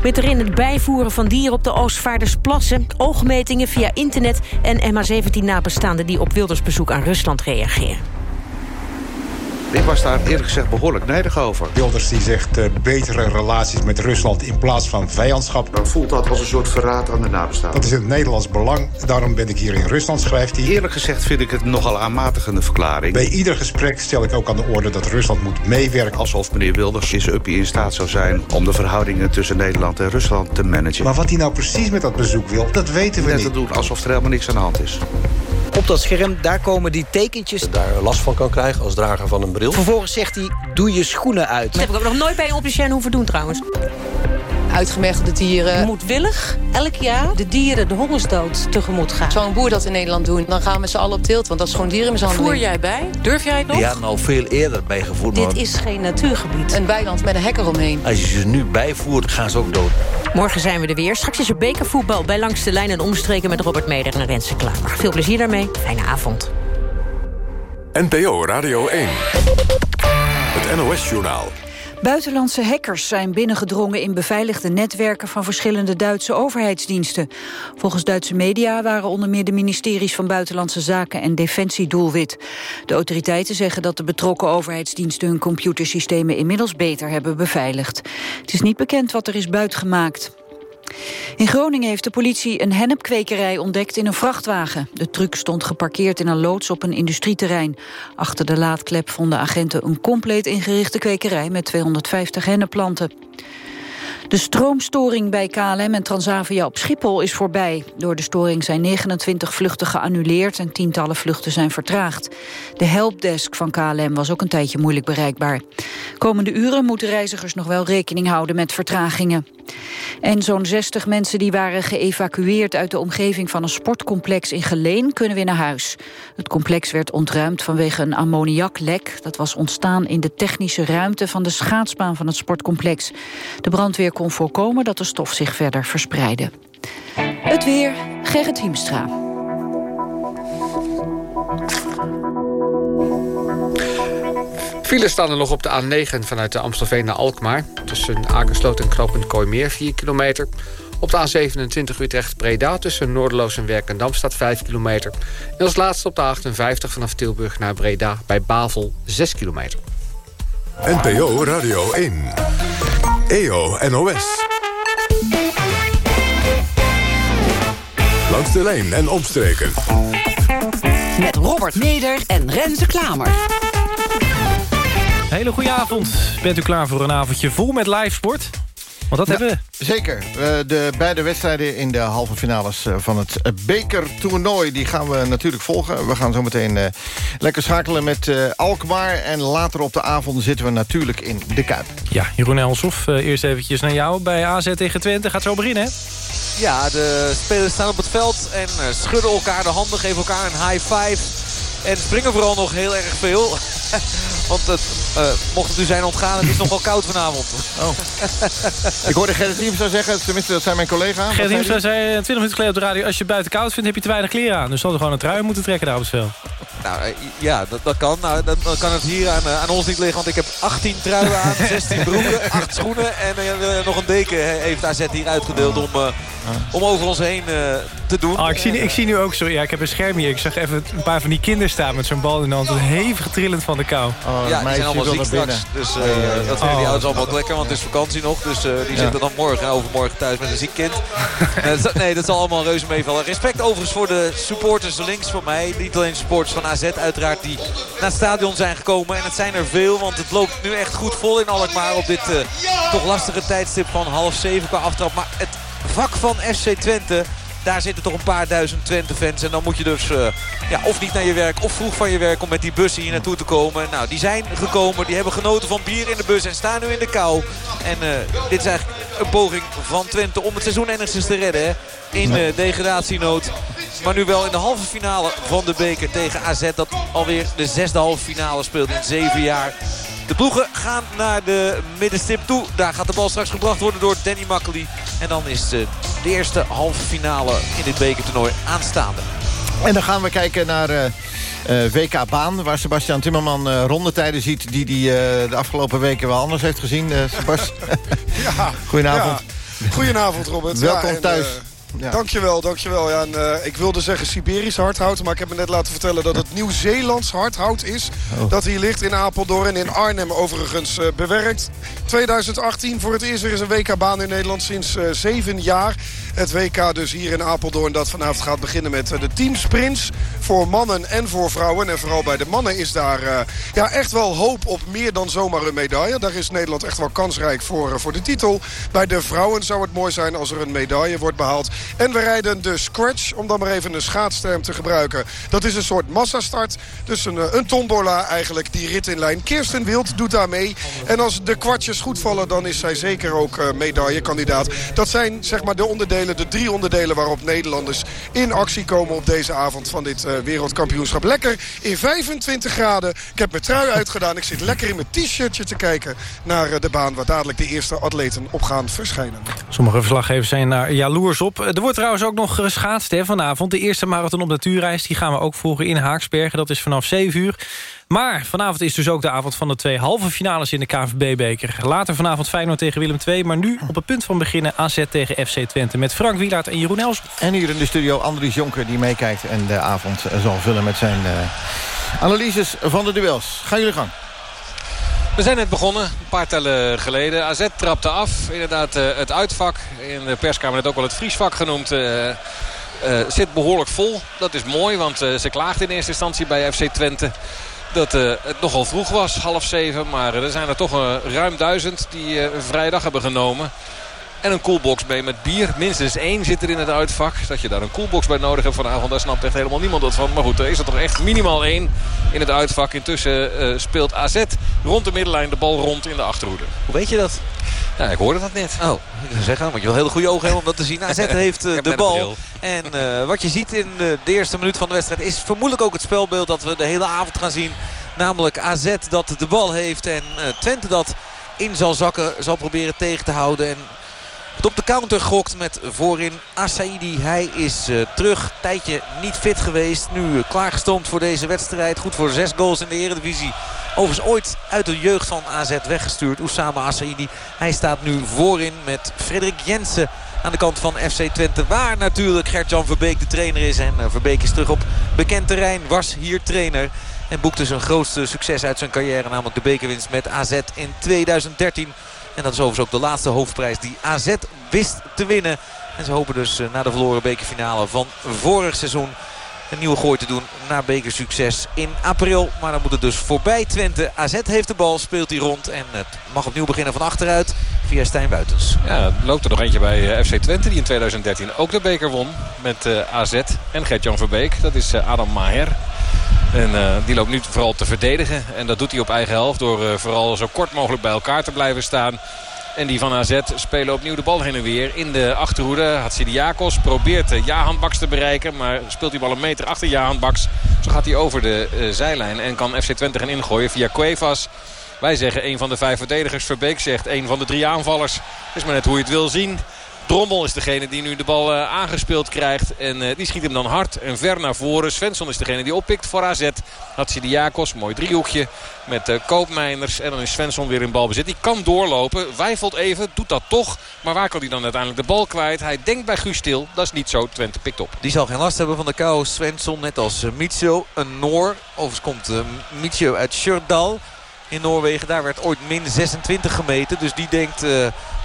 Met erin het bijvoeren van dieren op de Oostvaardersplassen... oogmetingen via internet en MH17-nabestaanden... die op Wildersbezoek aan Rusland reageren. Ik was daar eerlijk gezegd behoorlijk nijdig over. Wilders die zegt eh, betere relaties met Rusland in plaats van vijandschap. Dan voelt dat als een soort verraad aan de nabestaanden. Dat is in het Nederlands belang. Daarom ben ik hier in Rusland, schrijft hij. Eerlijk gezegd vind ik het nogal aanmatigende verklaring. Bij ieder gesprek stel ik ook aan de orde dat Rusland moet meewerken. Alsof meneer Wilders is uppie in staat zou zijn... om de verhoudingen tussen Nederland en Rusland te managen. Maar wat hij nou precies met dat bezoek wil, dat weten we Net niet. te doen alsof er helemaal niks aan de hand is. Op dat scherm, daar komen die tekentjes. Daar last van kan krijgen als drager van een bril. Vervolgens zegt hij, doe je schoenen uit. Dat heb ik ook nog nooit bij een opticien hoeven doen trouwens. Uitgemergelde dieren. moedwillig elk jaar de dieren de hongersdood tegemoet gaan. Zou een boer dat in Nederland doen, dan gaan we met z'n allen op tilt, want dat is gewoon dierenmishandeling. Voer jij bij? Durf jij het nog? Die hadden al veel eerder bijgevoerd. Dit maar is geen natuurgebied. Een weiland met een hek eromheen. Als je ze nu bijvoert, gaan ze ook dood. Morgen zijn we er weer. Straks is er bekervoetbal bij Langs de Lijn en Omstreken... met Robert Meder en Renze Klamer. Veel plezier daarmee. Fijne avond. NPO Radio 1. Het NOS-journaal. Buitenlandse hackers zijn binnengedrongen in beveiligde netwerken van verschillende Duitse overheidsdiensten. Volgens Duitse media waren onder meer de ministeries van Buitenlandse Zaken en Defensie doelwit. De autoriteiten zeggen dat de betrokken overheidsdiensten hun computersystemen inmiddels beter hebben beveiligd. Het is niet bekend wat er is buitgemaakt. In Groningen heeft de politie een hennepkwekerij ontdekt in een vrachtwagen. De truck stond geparkeerd in een loods op een industrieterrein. Achter de laadklep vonden agenten een compleet ingerichte kwekerij... met 250 hennepplanten. De stroomstoring bij KLM en Transavia op Schiphol is voorbij. Door de storing zijn 29 vluchten geannuleerd en tientallen vluchten zijn vertraagd. De helpdesk van KLM was ook een tijdje moeilijk bereikbaar. Komende uren moeten reizigers nog wel rekening houden met vertragingen. En zo'n 60 mensen die waren geëvacueerd uit de omgeving van een sportcomplex in Geleen kunnen weer naar huis. Het complex werd ontruimd vanwege een ammoniaklek. Dat was ontstaan in de technische ruimte van de schaatsbaan van het sportcomplex. De brandweer kon voorkomen dat de stof zich verder verspreidde. Het weer, Gerrit Hiemstra. Files staan er nog op de A9 vanuit de Amstelveen naar Alkmaar. Tussen Akersloot en Knopend Kooimeer 4 kilometer. Op de A27 Utrecht-Breda tussen Noorderloos en Werkendam staat 5 kilometer. En als laatste op de A58 vanaf Tilburg naar Breda bij Bavel 6 kilometer. NPO Radio 1. EO NOS. Langs de lijn en omstreken. Met Robert Meder en Renze Klamer. Hele goede avond. Bent u klaar voor een avondje vol met live sport? Want dat Ja, hebben we. Zeker. Eh, de beide wedstrijden in de halve finales eh, van het bekertoernooi... die gaan we natuurlijk volgen. We gaan zo meteen eh, lekker schakelen met eh, Alkmaar. En later op de avond zitten we natuurlijk in de Kuip. Ja, Jeroen Elsof, eh, eerst eventjes naar jou. Bij AZ tegen Twente gaat zo beginnen, hè? Ja, de spelers staan op het veld en eh, schudden elkaar de handen, geven elkaar een high five. En springen vooral nog heel erg veel. [LAUGHS] Want het, eh, mocht het u zijn ontgaan, het is nog wel koud vanavond. Oh. Ik hoorde Gerrit Hiemstra zeggen, tenminste dat zijn mijn collega. Wat Gert zei Hiemstra zei eh, 20 minuten geleden op de radio... als je het buiten koud vindt, heb je te weinig kleren aan. Dus zal er gewoon een trui moeten trekken daar op het veld. Nou, eh, ja, dat, dat kan. Nou, dan, dan kan het hier aan, eh, aan ons niet liggen. Want ik heb 18 truien aan, [LAUGHS] 16 broeken, 8 schoenen. En eh, eh, nog een deken heeft AZ hier uitgedeeld om, eh, om over ons heen eh, te doen. Ah, ik, zie, nu- ik zie nu ook zo... Ja, ik heb een scherm hier. Ik zag even een paar van die kinderen staan met zo'n bal in de hand. Hevig trillend van de kou. ja, die zijn allemaal ziek straks. Dus eh, dat vinden die ouders allemaal lekker, want het is vakantie nog. Dus eh, die Ja. zitten dan morgen en overmorgen thuis met een ziek kind. [LAUGHS] nee, dat, nee, dat zal allemaal reuze meevallen. Respect overigens voor de supporters links van mij. Niet alleen supporters van AZ uiteraard die naar het stadion zijn gekomen. En het zijn er veel, want het loopt nu echt goed vol in Alkmaar op dit eh, toch lastige tijdstip van half zeven qua aftrap. Maar het vak van FC Twente... Daar zitten toch een paar duizend Twente-fans. En dan moet je dus eh, ja, of niet naar je werk of vroeg van je werk om met die bussen hier naartoe te komen. Nou, die zijn gekomen. Die hebben genoten van bier in de bus en staan nu in de kou. En eh, dit is eigenlijk een poging van Twente om het seizoen enigszins te redden. In eh, degradatienood. Maar nu wel in de halve finale van de beker tegen AZ. Dat alweer de zesde halve finale speelt in zeven jaar. De ploegen gaan naar de middenstip toe. Daar gaat de bal straks gebracht worden door Danny Makkely. En dan is eh, de eerste halve finale in dit bekertoernooi aanstaande. En dan gaan we kijken naar eh, eh, WK Baan... waar Sebastian Timmerman eh, rondetijden ziet... die hij eh, de afgelopen weken wel anders heeft gezien. eh Sebas. [LAUGHS] Ja, Goedenavond. ja. Goedenavond, Robert. Welkom Ja, en, thuis. Ja. Dankjewel, dankjewel. Ja, en, eh, ik wilde zeggen Siberisch hardhout, maar ik heb me net laten vertellen dat het Nieuw-Zeelands hardhout is. Oh. Dat hier ligt in Apeldoorn en in Arnhem overigens eh, bewerkt. 2018 voor het eerst weer eens een WK-baan in Nederland sinds eh, zeven jaar. Het WK dus hier in Apeldoorn dat vanavond gaat beginnen met de teamsprints. Voor mannen en voor vrouwen. En vooral bij de mannen is daar ja, echt wel hoop op meer dan zomaar een medaille. Daar is Nederland echt wel kansrijk voor, voor de titel. Bij de vrouwen zou het mooi zijn als er een medaille wordt behaald. En we rijden de scratch, om dan maar even een schaatsterm te gebruiken. Dat is een soort massastart. Dus een, eh, een tombola eigenlijk, die rit in lijn. Kirsten Wild doet daar mee. En als de kwartjes goed vallen, dan is zij zeker ook eh, medaillekandidaat. Dat zijn zeg maar de onderdelen, de drie onderdelen waarop Nederlanders in actie komen op deze avond van dit eh, wereldkampioenschap. Lekker in 25 graden. Ik heb mijn trui uitgedaan. Ik zit lekker in mijn t-shirtje te kijken naar de baan waar dadelijk de eerste atleten op gaan verschijnen. Sommige verslaggevers zijn daar jaloers op. Er wordt trouwens ook nog geschaatst hè, vanavond. De eerste marathon op natuurreis die gaan we ook volgen in Haaksbergen. Dat is vanaf 7 uur. Maar vanavond is dus ook de avond van de twee halve finales in de KVB-beker. Later vanavond Feyenoord tegen Willem II. Maar nu op het punt van beginnen AZ tegen FC Twente. Met Frank Wielaert en Jeroen Els. En hier in de studio Andries Jonker die meekijkt... en de avond eh, zal vullen met zijn eh, analyses van de duels. Gaan jullie gang. We zijn net begonnen, een paar tellen geleden. AZ trapte af, inderdaad eh, het uitvak. In de perskamer net ook wel het vriesvak genoemd. eh, eh, zit behoorlijk vol. Dat is mooi, want ze klaagden in eerste instantie bij FC Twente. Dat het nogal vroeg was, half zeven. Maar er zijn er toch ruim duizend die eh, een vrije dag hebben genomen. En een coolbox mee met bier. Minstens één zit er in het uitvak. Dat je daar een coolbox bij nodig hebt vanavond. Daar snapt echt helemaal niemand wat van. Maar goed, er is er toch echt minimaal één in het uitvak. Intussen eh, speelt AZ rond de middenlijn de bal rond in de achterhoede. Hoe weet je dat? Ja, ik hoorde dat net. Oh, ik zou zeggen, want je wel hele goede ogen hebben om dat te zien. [LAUGHS] AZ heeft eh, de bal. En eh, wat je ziet in de eerste minuut van de wedstrijd... is vermoedelijk ook het spelbeeld dat we de hele avond gaan zien. Namelijk AZ dat de bal heeft en Twente dat in zal zakken. Zal proberen tegen te houden. En op de counter gokt met voorin Asaidi. Hij is eh, terug. Tijdje niet fit geweest. Nu klaargestoomd voor deze wedstrijd. Goed voor zes goals in de Eredivisie. Overigens ooit uit de jeugd van AZ weggestuurd. Oussama Asaidi. Hij staat nu voorin met Frederik Jensen aan de kant van FC Twente. Waar natuurlijk Gert-Jan Verbeek de trainer is. En eh, Verbeek is terug op bekend terrein. Was hier trainer. En boekte zijn grootste succes uit zijn carrière. Namelijk de bekerwinst met AZ in 2013. En dat is overigens ook de laatste hoofdprijs die AZ wist te winnen. En ze hopen dus eh, na de verloren bekerfinale van vorig seizoen een nieuwe gooi te doen na bekersucces in april. Maar dan moet het dus voorbij Twente. AZ heeft de bal, speelt hij rond en het mag opnieuw beginnen van achteruit via Stijn Buitens. Ja, loopt er nog eentje bij eh, FC Twente die in 2013 ook de beker won met uh, AZ en Gert-Jan Verbeek. Dat is Adam Maher. En uh, die loopt nu vooral te verdedigen. En dat doet hij op eigen helft door uh, vooral zo kort mogelijk bij elkaar te blijven staan. En die van AZ spelen opnieuw de bal heen en weer in de achterhoede. Hatsidiakos probeert uh, Jahan Baks te bereiken. Maar speelt die bal een meter achter Jahan Baks. Zo gaat hij over de zijlijn. En kan FC Twente gaan ingooien via Cuevas. Wij zeggen een van de vijf verdedigers. Verbeek zegt een van de drie aanvallers. Is maar net hoe je het wil zien. Drommel is degene die nu de bal uh, aangespeeld krijgt. En uh, die schiet hem dan hard en ver naar voren. Svensson is degene die oppikt voor AZ. Hatsidiakos, mooi driehoekje met uh, Koopmeiners. En dan is Svensson weer in balbezit. Die kan doorlopen, wijfelt even, doet dat toch. Maar waar kan hij dan uiteindelijk de bal kwijt? Hij denkt bij Guus Stil, dat is niet zo. Twente pikt op. Die zal geen last hebben van de kou. Svensson, net als Micho, een Noor. Overigens komt Micho uit Stjørdal in Noorwegen. Daar werd ooit min 26 gemeten. Dus die denkt, uh,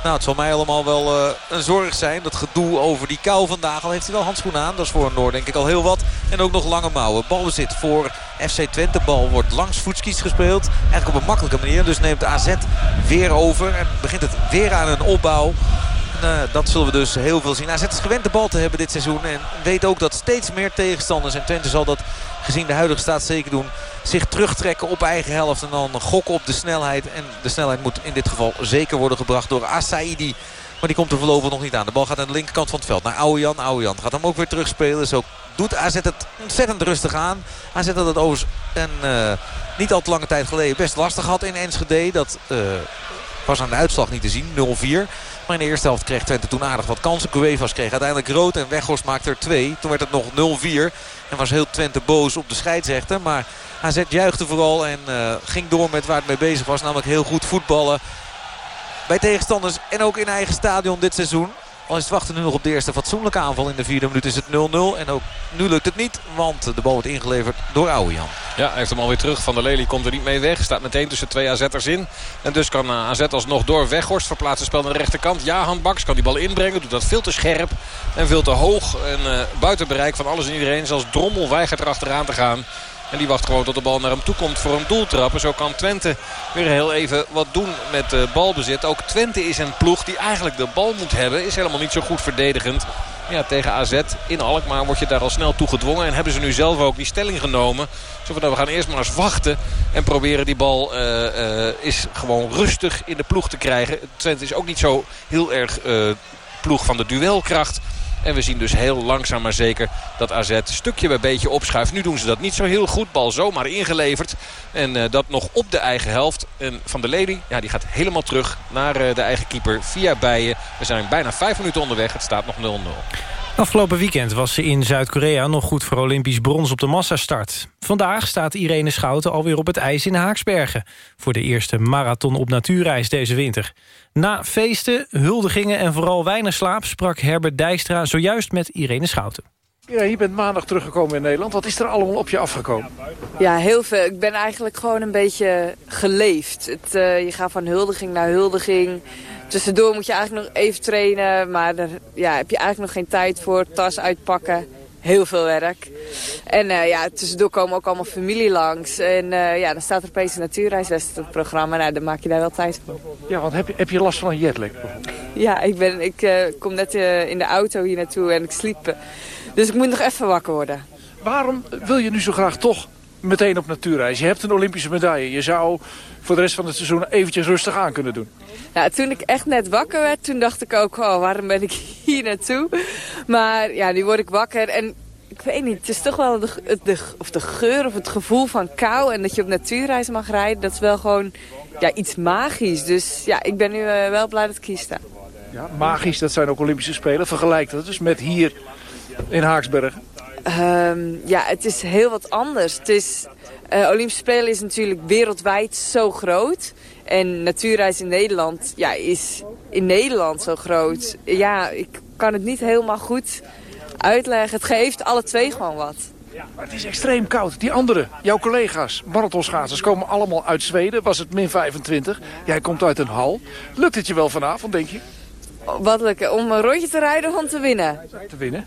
nou het zal mij allemaal wel uh, een zorg zijn. Dat gedoe over die kou vandaag. Al heeft hij wel handschoenen aan. Dat is voor een Noor denk ik al heel wat. En ook nog lange mouwen. Balbezit voor FC Twente. Bal wordt langs voetskies gespeeld. Eigenlijk op een makkelijke manier. Dus neemt AZ weer over. En begint het weer aan een opbouw. En, uh, dat zullen we dus heel veel zien. AZ is gewend de bal te hebben dit seizoen. En weet ook dat steeds meer tegenstanders. En Twente zal dat gezien de huidige staat zeker doen. Zich terugtrekken op eigen helft. En dan gokken op de snelheid. En de snelheid moet in dit geval zeker worden gebracht door Asaidi. Maar die komt er voorlopig nog niet aan. De bal gaat aan de linkerkant van het veld naar Ouwejan. Ouwejan gaat hem ook weer terugspelen. Zo doet AZ het ontzettend rustig aan. AZ had het overigens een, uh, niet al te lange tijd geleden best lastig had in Enschede. Dat uh, was aan de uitslag niet te zien. 0-4. Maar in de eerste helft kreeg Twente toen aardig wat kansen. Cuevas kreeg uiteindelijk rood en Weghorst maakte er twee. Toen werd het nog 0-4. En was heel Twente boos op de scheidsrechter. Maar AZ juichte vooral en uh, ging door met waar het mee bezig was. Namelijk heel goed voetballen. Bij tegenstanders en ook in eigen stadion dit seizoen. Al is het wachten nu nog op de eerste fatsoenlijke aanval. In de vierde minuut is het 0-0. En ook nu lukt het niet. Want de bal wordt ingeleverd door Ouwejan. Ja, hij heeft hem alweer terug. Van der Lely komt er niet mee weg. Staat meteen tussen twee AZ'ers in. En dus kan AZ alsnog door Weghorst verplaatsen spel naar de rechterkant. Ja, Handbaks kan die bal inbrengen. Doet dat veel te scherp en veel te hoog. En uh, buiten bereik van alles en iedereen. Zelfs Drommel weigert er achteraan te gaan. En die wacht gewoon tot de bal naar hem toe komt voor een doeltrap. En zo kan Twente weer heel even wat doen met uh, balbezit. Ook Twente is een ploeg die eigenlijk de bal moet hebben. Is helemaal niet zo goed verdedigend. Ja, tegen AZ in Alkmaar word je daar al snel toe gedwongen. En hebben ze nu zelf ook die stelling genomen. Zo nou, we gaan eerst maar eens wachten. En proberen die bal uh, uh, is gewoon rustig in de ploeg te krijgen. Twente is ook niet zo heel erg ploeg van de duelkracht. En we zien dus heel langzaam maar zeker dat AZ stukje bij beetje opschuift. Nu doen ze dat niet zo heel goed. Bal zomaar ingeleverd. En uh, dat nog op de eigen helft. En Van der Lely, ja, die gaat helemaal terug naar uh, de eigen keeper via Bijen. We zijn bijna vijf minuten onderweg. Het staat nog 0-0. Afgelopen weekend was ze in Zuid-Korea nog goed voor Olympisch brons op de massastart. Vandaag staat Irene Schouten alweer op het ijs in Haaksbergen... voor de eerste marathon op natuurreis deze winter. Na feesten, huldigingen en vooral weinig slaap... sprak Herbert Dijkstra zojuist met Irene Schouten. Ja, je bent maandag teruggekomen in Nederland. Wat is er allemaal op je afgekomen? Ja, heel veel. Ik ben eigenlijk gewoon een beetje geleefd. Het, uh, je gaat van huldiging naar huldiging. Tussendoor moet je eigenlijk nog even trainen. Maar daar ja, heb je eigenlijk nog geen tijd voor. Tas uitpakken. Heel veel werk. En uh, ja, tussendoor komen ook allemaal familie langs. En uh, ja, dan staat er opeens een natuurreiswedstrijd op het programma. Nou, dan maak je daar wel tijd voor. Ja, want heb je, heb je last van een jetlag? Ja, ik, ben, ik uh, kom net in de auto hier naartoe en ik sliep. Dus ik moet nog even wakker worden. Waarom wil je nu zo graag toch meteen op natuurreis? Je hebt een Olympische medaille. Je zou voor de rest van het seizoen eventjes rustig aan kunnen doen. Nou, toen ik echt net wakker werd, toen dacht ik ook, oh, waarom ben ik hier naartoe? Maar ja, nu word ik wakker en ik weet niet, het is toch wel de, de, of de geur of het gevoel van kou en dat je op natuurreis mag rijden. Dat is wel gewoon ja, iets magisch. Dus ja, ik ben nu uh, wel blij dat ik hier sta. Ja, magisch, dat zijn ook Olympische Spelen. Vergelijk dat dus met hier in Haaksbergen. Um, ja, het is heel wat anders. Het is, uh, Olympische Spelen is natuurlijk wereldwijd zo groot. En natuurreis in Nederland ja, is in Nederland zo groot. Ja, ik kan het niet helemaal goed uitleggen. Het geeft alle twee gewoon wat. Het is extreem koud. Die anderen, jouw collega's, marathonschaatsers, komen allemaal uit Zweden. Was het min 25. Jij komt uit een hal. Lukt het je wel vanavond, denk je? Wat om een rondje te rijden of om te winnen? Te winnen?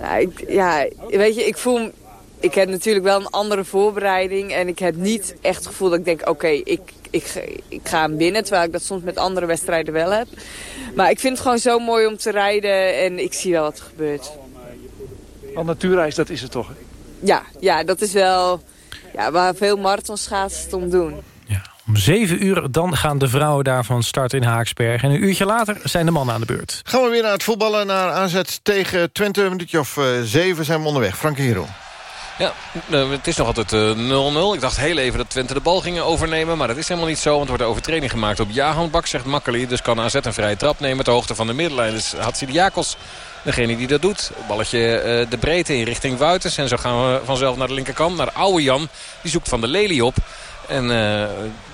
Nou, ik, ja, weet je, ik voel... Ik heb natuurlijk wel een andere voorbereiding. En ik heb niet echt het gevoel dat ik denk... Oké, ik, ik, ik ga hem winnen. Terwijl ik dat soms met andere wedstrijden wel heb. Maar ik vind het gewoon zo mooi om te rijden. En ik zie wel wat er gebeurt. Want natuurreis, dat is het toch? Ja, ja, dat is wel ja, waar veel marathonschaatsers het om doen. Om zeven uur dan gaan de vrouwen daarvan starten in Haaksberg. En een uurtje later zijn de mannen aan de beurt. Gaan we weer naar het voetballen, naar AZ tegen Twente. Een minuutje of uh, zeven zijn we onderweg. Frank Hero. Ja, uh, het is nog altijd 0-0. Uh, ik dacht heel even dat Twente de bal gingen overnemen. Maar dat is helemaal niet zo. Want er wordt een overtreding gemaakt op Jahan Bak, zegt Makkeli. Dus kan AZ een vrije trap nemen ter hoogte van de middenlijn. Dus Hatsidiakos degene die dat doet. Balletje uh, de breedte in richting Wuitens. En zo gaan we vanzelf naar de linkerkant. Naar Oude Jan. Die zoekt Van de Lely op. En uh,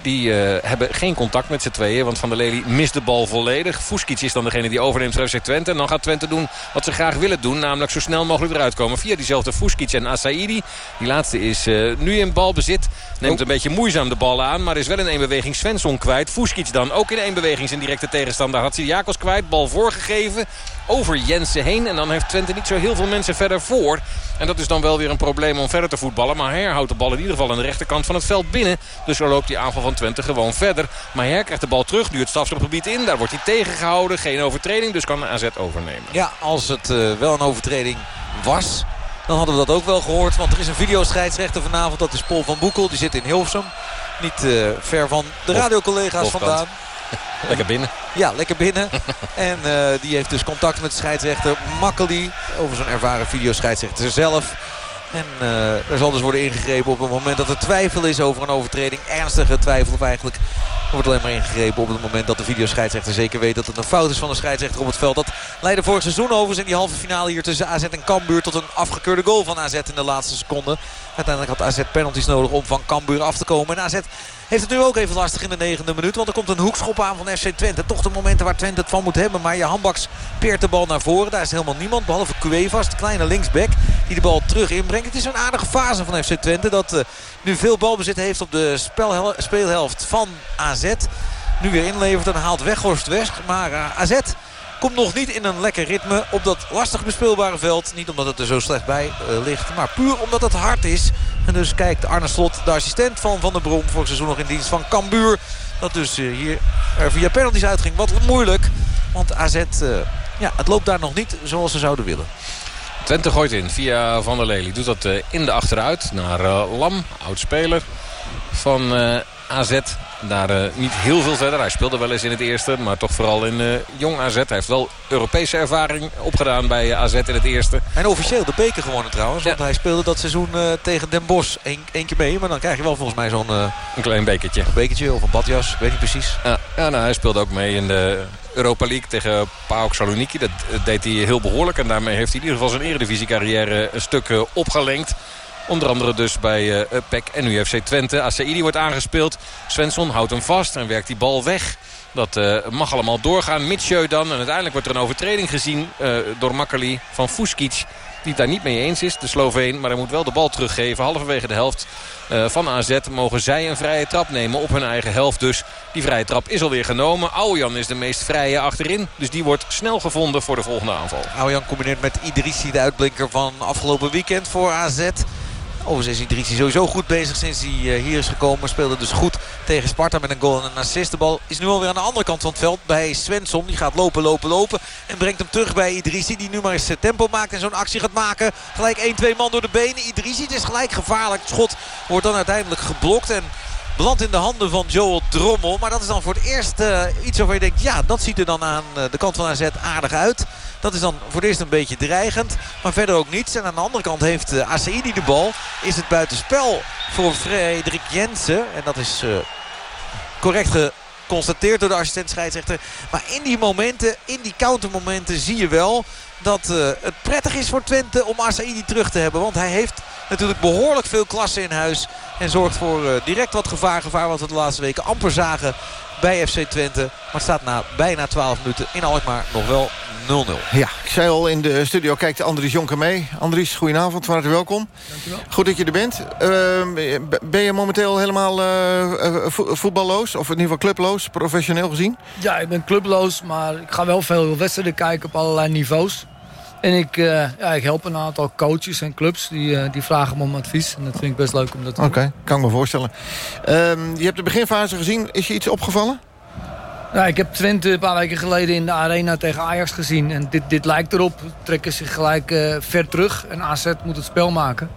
die uh, hebben geen contact met z'n tweeën. Want Van der Lely mist de bal volledig. Fuskic is dan degene die overneemt voor FC Twente. En dan gaat Twente doen wat ze graag willen doen. Namelijk zo snel mogelijk eruit komen. Via diezelfde Fuskic en Asaidi. Die laatste is uh, nu in balbezit. Neemt een beetje moeizaam de bal aan. Maar is wel in één beweging Svensson kwijt. Fuskic dan ook in één beweging zijn directe tegenstander. Had Jakos kwijt. Bal voorgegeven. Over Jensen heen. En dan heeft Twente niet zo heel veel mensen verder voor. En dat is dan wel weer een probleem om verder te voetballen. Maar Her houdt de bal in ieder geval aan de rechterkant van het veld binnen. Dus zo loopt die aanval van Twente gewoon verder. Maar Her krijgt de bal terug. Nu het strafschopgebied in. Daar wordt hij tegengehouden. Geen overtreding. Dus kan AZ overnemen. Ja, als het uh, wel een overtreding was... dan hadden we dat ook wel gehoord. Want er is een videoscheidsrechter vanavond. Dat is Paul van Boekel. Die zit in Hilversum. Niet uh, ver van de radiocollega's vandaan. [LAUGHS] Lekker binnen. Ja, lekker binnen. [LAUGHS] en uh, die heeft dus contact met de scheidsrechter Makkeli. Over zijn ervaren videoscheidsrechter zelf. En uh, er zal dus worden ingegrepen op het moment dat er twijfel is over een overtreding. Ernstige twijfel of eigenlijk wordt alleen maar ingegrepen op het moment dat de videoscheidsrechter zeker weet dat het een fout is van de scheidsrechter op het veld. Dat leidde vorig seizoen overigens in die halve finale hier tussen AZ en Cambuur tot een afgekeurde goal van AZ in de laatste seconde. Uiteindelijk had AZ penalties nodig om van Cambuur af te komen. En AZ heeft het nu ook even lastig in de negende minuut. Want er komt een hoekschop aan van FC Twente. Toch de momenten waar Twente het van moet hebben. Maar je handbaks peert de bal naar voren. Daar is helemaal niemand. Behalve Cuevas, de kleine linksback. Die de bal terug inbrengt. Het is een aardige fase van FC Twente. Dat uh, nu veel balbezit heeft op de speelhelft van AZ. Nu weer inlevert en haalt Weghorst weg. Maar uh, AZ komt nog niet in een lekker ritme op dat lastig bespeelbare veld. Niet omdat het er zo slecht bij uh, ligt, maar puur omdat het hard is. En dus kijkt Arne Slot, de assistent van Van der Brom... vorig seizoen nog in dienst van Cambuur. Dat dus uh, hier er via penalties uitging. Wat moeilijk, want AZ, ja, het loopt daar nog niet zoals ze zouden willen. Twente gooit in via Van der Lely. Doet dat in de achteruit naar Lam, oud-speler van AZ. Daar uh, niet heel veel verder. Hij speelde wel eens in het eerste, maar toch vooral in uh, jong AZ. Hij heeft wel Europese ervaring opgedaan bij uh, AZ in het eerste. En officieel de beker gewonnen trouwens. Want hij speelde dat seizoen tegen Den Bosch één, één keer mee. Maar dan krijg je wel volgens mij zo'n... een klein bekertje. Een bekertje of een badjas, ik weet niet precies. Ja, ja nou, hij speelde ook mee in de Europa League tegen PAOK Saloniki. Dat deed hij heel behoorlijk. En daarmee heeft hij in ieder geval zijn eredivisie carrière een stuk opgelenkt. Onder andere dus bij uh, PEC en UFC Twente. Asaidi wordt aangespeeld. Svensson houdt hem vast en werkt die bal weg. Dat uh, mag allemaal doorgaan. Mitchell dan. En uiteindelijk wordt er een overtreding gezien uh, door Makkeli van Fuskic. Die het daar niet mee eens is, de Sloveen. Maar hij moet wel de bal teruggeven. Halverwege de helft van AZ mogen zij een vrije trap nemen op hun eigen helft. Dus die vrije trap is alweer genomen. Aujan is de meest vrije achterin. Dus die wordt snel gevonden voor de volgende aanval. Aujan combineert met Idrissi, de uitblinker van afgelopen weekend voor AZ. Overigens is Idrissi sowieso goed bezig sinds hij uh, hier is gekomen. Speelde dus goed tegen Sparta met een goal en een assist. De bal is nu alweer aan de andere kant van het veld bij Svensson. Die gaat lopen, lopen, lopen. En brengt hem terug bij Idrissi. Die nu maar eens tempo maakt en zo'n actie gaat maken. Gelijk 1-2 man door de benen. Idrissi, het is gelijk gevaarlijk. Het schot wordt dan uiteindelijk geblokt. En belandt in de handen van Joel Drommel. Maar dat is dan voor het eerst uh, iets waarvan je denkt... ja, dat ziet er dan aan uh, de kant van AZ aardig uit. Dat is dan voor het eerst een beetje dreigend. Maar verder ook niets. En aan de andere kant heeft uh, Asaidi de bal. Is het buitenspel voor Frederik Jensen. En dat is correct geconstateerd door de assistent scheidsrechter. Maar in die momenten, in die countermomenten zie je wel... dat het prettig is voor Twente om Asaidi terug te hebben. Want hij heeft natuurlijk behoorlijk veel klasse in huis. En zorgt voor uh, direct wat gevaar. Gevaar wat we de laatste weken amper zagen bij FC Twente. Maar staat na bijna 12 minuten in Alkmaar nog wel Ja, ik zei al in de studio kijkt Andries Jonker mee. Andries, goedenavond, van harte welkom. Dankjewel. Goed dat je er bent. Uh, ben je momenteel helemaal uh, voetballoos? Of in ieder geval clubloos, professioneel gezien? Ja, ik ben clubloos, maar ik ga wel veel wedstrijden kijken op allerlei niveaus. En ik, uh, ja, ik help een aantal coaches en clubs die, uh, die vragen me om advies. En dat vind ik best leuk om dat te doen. Oké, kan ik me voorstellen. Um, je hebt de beginfase gezien. Is je iets opgevallen? Nou, ik heb Twente een paar weken geleden in de arena tegen Ajax gezien. En dit, dit lijkt erop. Trekken zich gelijk uh, ver terug. En AZ moet het spel maken.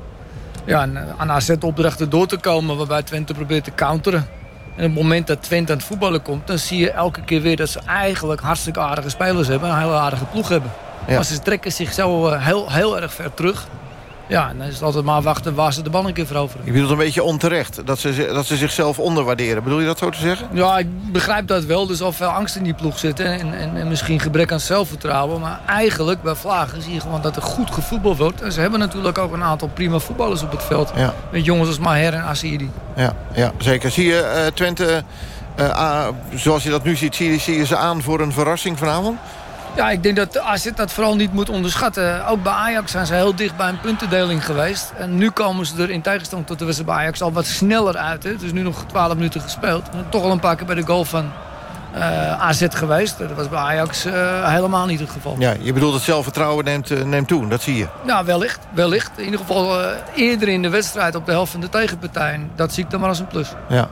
Ja, en, aan AZ opdrachten door te komen waarbij Twente probeert te counteren. En op het moment dat Twente aan het voetballen komt... dan zie je elke keer weer dat ze eigenlijk hartstikke aardige spelers hebben. En een hele aardige ploeg hebben. Ja. Maar ze trekken zich zo heel, heel erg ver terug. Ja, en dan is het altijd maar wachten waar ze de bal een keer veroveren. Je bedoelt een beetje onterecht, dat ze, dat ze zichzelf onderwaarderen. Bedoel je dat zo te zeggen? Ja, ik begrijp dat wel. Er zal veel angst in die ploeg zitten. En, en, en misschien gebrek aan zelfvertrouwen. Maar eigenlijk, bij Vlagen, zie je gewoon dat er goed gevoetbald wordt. En ze hebben natuurlijk ook een aantal prima voetballers op het veld. Ja. Met jongens als Maher en Assiri. Ja, ja, zeker. Zie je uh, Twente, uh, zoals je dat nu ziet, zie je, zie je ze aan voor een verrassing vanavond? Ja, ik denk dat AZ dat vooral niet moet onderschatten. Ook bij Ajax zijn ze heel dicht bij een puntendeling geweest. En nu komen ze er in tegenstelling tot de wedstrijd bij Ajax al wat sneller uit. Hè. Het is nu nog 12 minuten gespeeld. En toch al een paar keer bij de goal van uh, AZ geweest. Dat was bij Ajax uh, helemaal niet het geval. Ja, je bedoelt het zelfvertrouwen neemt, uh, neemt toe, dat zie je? Nou, wellicht. wellicht. In ieder geval eerder in de wedstrijd op de helft van de tegenpartij. En dat zie ik dan maar als een plus. Ja.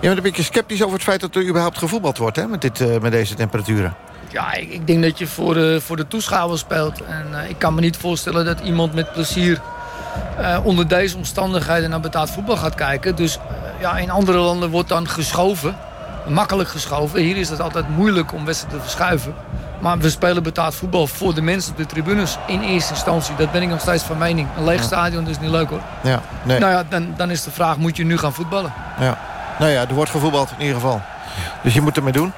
Je bent een beetje sceptisch over het feit dat er überhaupt gevoetbald wordt hè, met, dit, met deze temperaturen. Ja, ik, ik, denk dat je voor de, voor de toeschouwers speelt. En uh, ik kan me niet voorstellen dat iemand met plezier uh, onder deze omstandigheden naar betaald voetbal gaat kijken. Dus uh, ja, in andere landen wordt dan geschoven. Makkelijk geschoven. Hier is het altijd moeilijk om wedstrijden te verschuiven. Maar we spelen betaald voetbal voor de mensen op de tribunes in eerste instantie. Dat ben ik nog steeds van mening. Een leeg stadion is niet leuk hoor. Ja, nee. Nou ja, dan, dan is de vraag, moet je nu gaan voetballen? Ja. Nou ja, er wordt gevoetbald in ieder geval. Dus je moet ermee doen.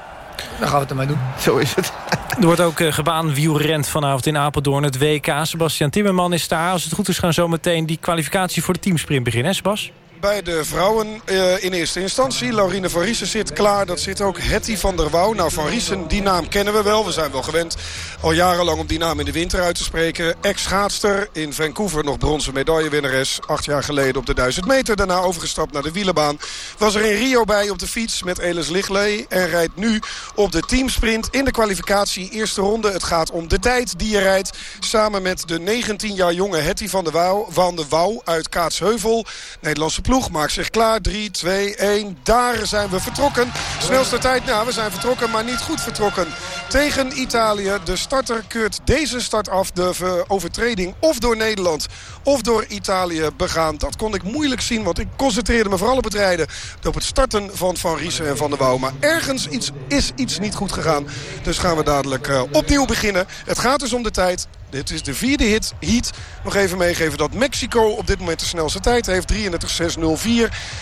Dan gaan we het ermee doen. Zo is het. Er wordt ook uh, gebaan wielrent vanavond in Apeldoorn. Het WK. Sebastian Timmerman is daar. Als het goed is gaan zo meteen die kwalificatie voor de teamsprint beginnen. Hè Sebas? Bij de vrouwen uh, in eerste instantie. Laurine van Riesen zit klaar. Dat zit ook Hetty van der Wouw. Nou, van Riesen, die naam kennen we wel. We zijn wel gewend al jarenlang om die naam in de winter uit te spreken. Ex-schaatster in Vancouver, nog bronzen medaillewinnares. Acht jaar geleden op de 1000 meter. Daarna overgestapt naar de wielenbaan. Was er in Rio bij op de fiets met Elis Lichlee. En rijdt nu op de teamsprint in de kwalificatie. Eerste ronde. Het gaat om de tijd die je rijdt. Samen met de 19 jaar jonge Hetty van der Wouw, van de Wouw uit Kaatsheuvel. Nederlandse ploeg maakt zich klaar. 3, 2, 1. Daar zijn we vertrokken. Snelste tijd. Nou, we zijn vertrokken, maar niet goed vertrokken. Tegen Italië. De starter keurt deze start af. De overtreding of door Nederland of door Italië begaan. Dat kon ik moeilijk zien, want ik concentreerde me vooral op het rijden. Op het starten van Van Riesen en Van der Wouw. Maar ergens iets, is iets niet goed gegaan. Dus gaan we dadelijk uh, opnieuw beginnen. Het gaat dus om de tijd. Dit is de vierde hit, heat. Nog even meegeven dat Mexico op dit moment de snelste tijd heeft. 33.604.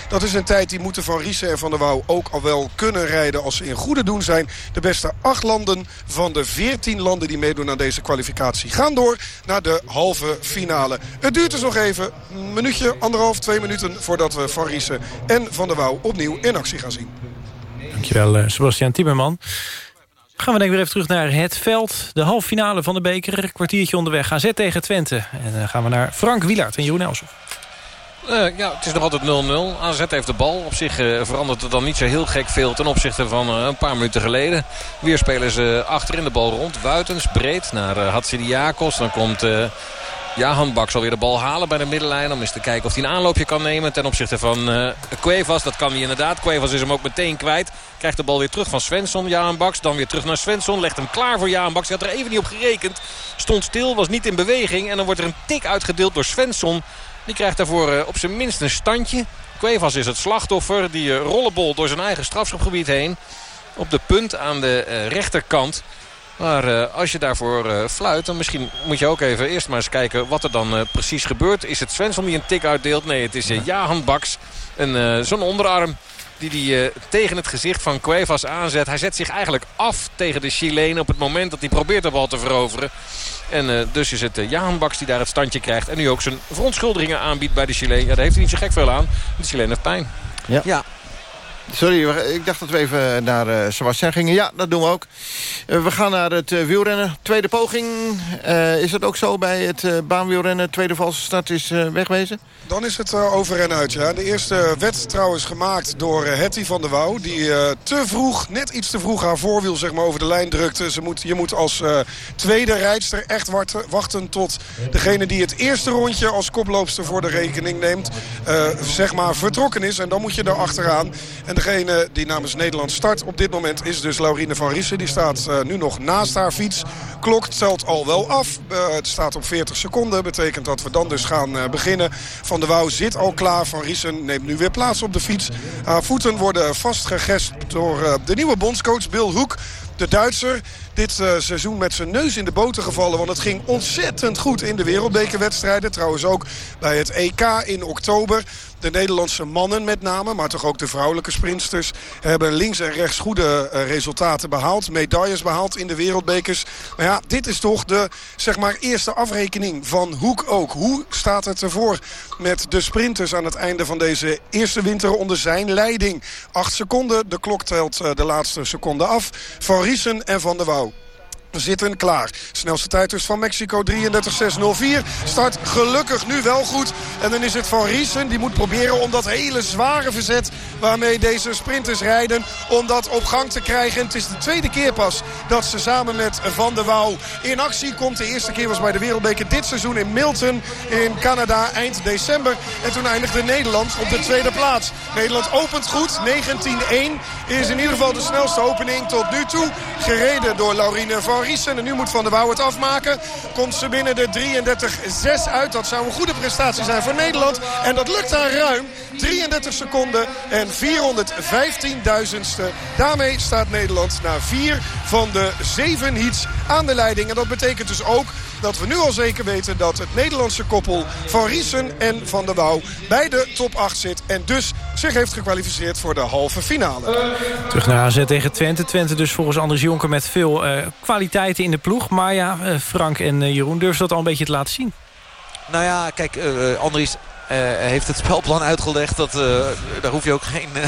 Dat is een tijd die moeten Van Riesen en Van der Wouw ook al wel kunnen rijden... als ze in goede doen zijn. De beste acht landen van de 14 landen die meedoen aan deze kwalificatie... gaan door naar de halve finale. Het duurt dus nog even een minuutje, anderhalf, twee minuten... voordat we Van Riesen en Van der Wouw opnieuw in actie gaan zien. Dankjewel, Sebastian Timmerman. Gaan we denk ik weer even terug naar het veld. De halve finale van de beker. Kwartiertje onderweg. AZ tegen Twente. En dan gaan we naar Frank Wielaert en Jeroen Elsen. Uh, ja, het is nog altijd 0-0. AZ heeft de bal. Op zich uh, verandert het dan niet zo heel gek veel ten opzichte van een paar minuten geleden. Weer spelen ze achterin de bal rond. Wuitens breed naar uh, Hatsidiakos. Dan komt... Ja, Handbak zal weer de bal halen bij de middenlijn. Om eens te kijken of hij een aanloopje kan nemen ten opzichte van uh, Cuevas. Dat kan hij inderdaad. Cuevas is hem ook meteen kwijt. Krijgt de bal weer terug van Svensson, Jaan Baks. Dan weer terug naar Svensson. Legt hem klaar voor Jaan Baks. Hij had er even niet op gerekend. Stond stil, was niet in beweging. En dan wordt er een tik uitgedeeld door Svensson. Die krijgt daarvoor uh, op zijn minst een standje. Cuevas is het slachtoffer. Die uh, rollenbol door zijn eigen strafschopgebied heen. Op de punt aan de rechterkant. Maar uh, als je daarvoor uh, fluit, dan misschien moet je ook even eerst maar eens kijken wat er dan uh, precies gebeurt. Is het Svensson die een tik uitdeelt? Nee, het is uh, Jahan Baks. Zo'n onderarm die hij tegen het gezicht van Cuevas aanzet. Hij zet zich eigenlijk af tegen de Chileen op het moment dat hij probeert de bal te veroveren. En dus is het Jahan Baks die daar het standje krijgt. En nu ook zijn verontschuldigingen aanbiedt bij de Chileen. Ja, daar heeft hij niet zo gek veel aan. De Chileen heeft pijn. Ja. ja. Sorry, ik dacht dat we even naar uh, Sebastian gingen. Ja, dat doen we ook. Uh, we gaan naar het uh, wielrennen. Tweede poging. is het ook zo bij het baanwielrennen? Tweede valse start is wegwezen? Dan is het over en uit, ja. De eerste wet trouwens gemaakt door Hetty van der Wouw. Die te vroeg, net iets te vroeg haar voorwiel zeg maar, over de lijn drukte. Ze moet, je moet als tweede rijdster echt wachten tot degene die het eerste rondje als koploopster voor de rekening neemt. zeg maar vertrokken is. En dan moet je er achteraan. En degene die namens Nederland start op dit moment is dus Laurine van Riesen. Die staat uh, nu nog naast haar fiets. Klok telt al wel af. Uh, het staat op 40 seconden. Betekent dat we dan dus gaan uh, beginnen. Van der Wouw zit al klaar. Van Riesen neemt nu weer plaats op de fiets. Haar voeten worden vastgegespt door de nieuwe bondscoach Bill Hoek. De Duitser dit uh, seizoen met zijn neus in de boter gevallen. Want het ging ontzettend goed in de wereldbekerwedstrijden. Trouwens ook bij het EK in oktober. De Nederlandse mannen met name, maar toch ook de vrouwelijke sprinsters... hebben links en rechts goede uh, resultaten behaald. Medailles behaald in de wereldbekers. Maar ja, dit is toch de zeg maar, eerste afrekening van Hoek ook. Hoe staat het ervoor met de sprinters aan het einde van deze eerste winter onder zijn leiding? Acht seconden, de klok telt uh, de laatste seconde af. Van Riesen en Van der Wouw zitten klaar. Snelste tijd dus van Mexico 33.604. Start gelukkig nu wel goed. En dan is het Van Riesen. Die moet proberen om dat hele zware verzet waarmee deze sprinters rijden. Om dat op gang te krijgen. het is de tweede keer pas dat ze samen met Van der Wouw in actie komt. De eerste keer was bij de Wereldbeker dit seizoen in Milton in Canada eind december. En toen eindigde Nederland op de tweede plaats. Nederland opent goed. 19-1 is in ieder geval de snelste opening tot nu toe. Gereden door Laurine van Riesen. En nu moet Van der Wouw het afmaken. Komt ze binnen de 33-6 uit. Dat zou een goede prestatie zijn voor Nederland. En dat lukt haar ruim. 33 seconden en 415.000ste. Daarmee staat Nederland na vier van de zeven heats aan de leiding. En dat betekent dus ook dat we nu al zeker weten dat het Nederlandse koppel Van Riesen en Van der Wouw bij de top 8 zit. En dus zich heeft gekwalificeerd voor de halve finale. Terug naar AZ tegen Twente. Twente dus volgens Anders Jonker met veel uh, kwaliteiten in de ploeg. Maar ja, uh, Frank en uh, Jeroen durven dat al een beetje te laten zien. Nou ja, kijk, uh, Andries uh, heeft het spelplan uitgelegd. Dat, uh, daar hoef je ook geen, [LAUGHS]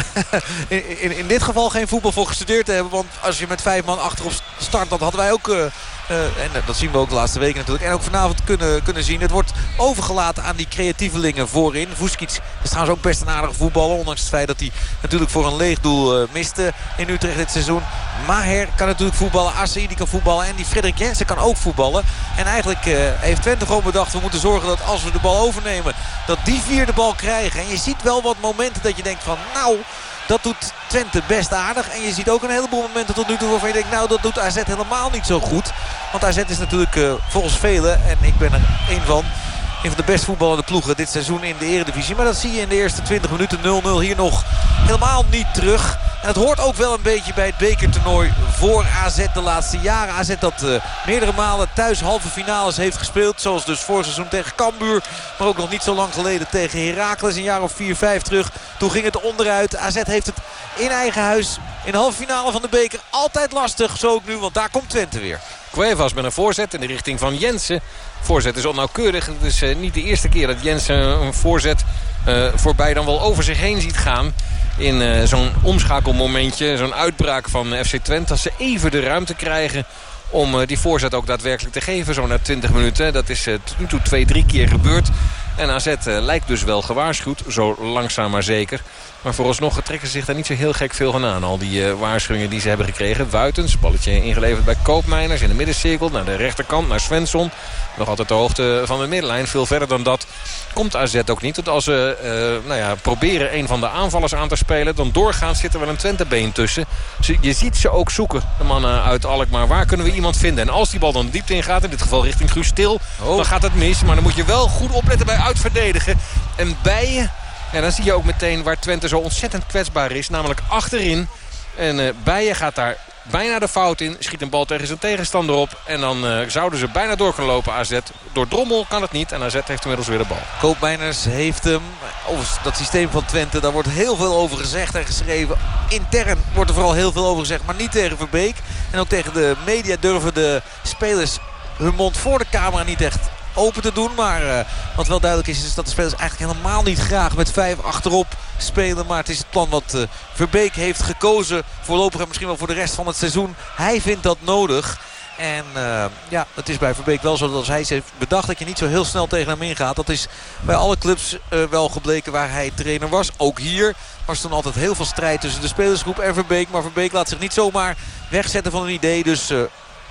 uh, in, in, dit geval geen voetbal voor gestudeerd te hebben. Want als je met vijf man achterop start, dat hadden wij ook uh, en dat zien we ook de laatste weken natuurlijk. En ook vanavond kunnen, kunnen zien. Het wordt overgelaten aan die creatievelingen voorin. Vuskic is trouwens ook best een aardige voetballer. Ondanks het feit dat hij natuurlijk voor een leeg doel uh, miste in Utrecht dit seizoen. Maher kan natuurlijk voetballen. Assi die kan voetballen. En die Frederik Jensen kan ook voetballen. En eigenlijk heeft Twente gewoon bedacht. We moeten zorgen dat als we de bal overnemen. Dat die vier de bal krijgen. En je ziet wel wat momenten dat je denkt van nou... Dat doet Twente best aardig. En je ziet ook een heleboel momenten tot nu toe waarvan je denkt... nou, dat doet AZ helemaal niet zo goed. Want AZ is natuurlijk uh, volgens velen, en ik ben er één van... Een van de best voetballende ploegen dit seizoen in de eredivisie. Maar dat zie je in de eerste 20 minuten 0-0 hier nog helemaal niet terug. En het hoort ook wel een beetje bij het bekertoernooi voor AZ de laatste jaren. AZ dat uh, meerdere malen thuis halve finales heeft gespeeld. Zoals dus voor seizoen tegen Cambuur. Maar ook nog niet zo lang geleden tegen Heracles. Een jaar of 4-5 terug. Toen ging het onderuit. AZ heeft het in eigen huis in de halve finale van de beker altijd lastig. Zo ook nu, want daar komt Twente weer. Cuevas met een voorzet in de richting van Jensen. Voorzet is onnauwkeurig. Het is uh, niet de eerste keer dat Jensen een voorzet uh, voorbij dan wel over zich heen ziet gaan. In uh, zo'n omschakelmomentje, zo'n uitbraak van FC Twente. Dat ze even de ruimte krijgen om die voorzet ook daadwerkelijk te geven. Zo na 20 minuten. Dat is tot nu toe twee, drie keer gebeurd. En AZ lijkt dus wel gewaarschuwd. Zo langzaam maar zeker. Maar vooralsnog trekken ze zich daar niet zo heel gek veel van aan. Al die uh, waarschuwingen die ze hebben gekregen. Wuitens, balletje ingeleverd bij Koopmeiners in de middencirkel. Naar de rechterkant, naar Svensson. Nog altijd de hoogte van de middenlijn. Veel verder dan dat komt AZ ook niet. Want als ze uh, nou ja, proberen een van de aanvallers aan te spelen... dan doorgaans zit er wel een Twentebeen tussen. Je ziet ze ook zoeken, de mannen uit Alkmaar. Waar kunnen we iemand vinden? En als die bal dan de diepte ingaat, in dit geval richting Guus Stil... Oh. dan gaat het mis. Maar dan moet je wel goed opletten bij uitverdedigen. En bij en dan zie je ook meteen waar Twente zo ontzettend kwetsbaar is. Namelijk achterin. En uh, gaat daar bijna de fout in. Schiet een bal tegen zijn tegenstander op. En dan uh, zouden ze bijna door kunnen lopen AZ. Door Drommel kan het niet. En AZ heeft inmiddels weer de bal. Koopmeiners heeft hem. Over dat systeem van Twente. Daar wordt heel veel over gezegd en geschreven. Intern wordt er vooral heel veel over gezegd. Maar niet tegen Verbeek. En ook tegen de media durven de spelers hun mond voor de camera niet echt open te doen. Maar uh, wat wel duidelijk is, is dat de spelers eigenlijk helemaal niet graag met vijf achterop spelen. Maar het is het plan wat uh, Verbeek heeft gekozen. Voorlopig en misschien wel voor de rest van het seizoen. Hij vindt dat nodig. En uh, ja, het is bij Verbeek wel zo dat als hij heeft bedacht dat je niet zo heel snel tegen hem ingaat. Dat is bij alle clubs wel gebleken waar hij trainer was. Ook hier was toen altijd heel veel strijd tussen de spelersgroep en Verbeek. Maar Verbeek laat zich niet zomaar wegzetten van een idee. Dus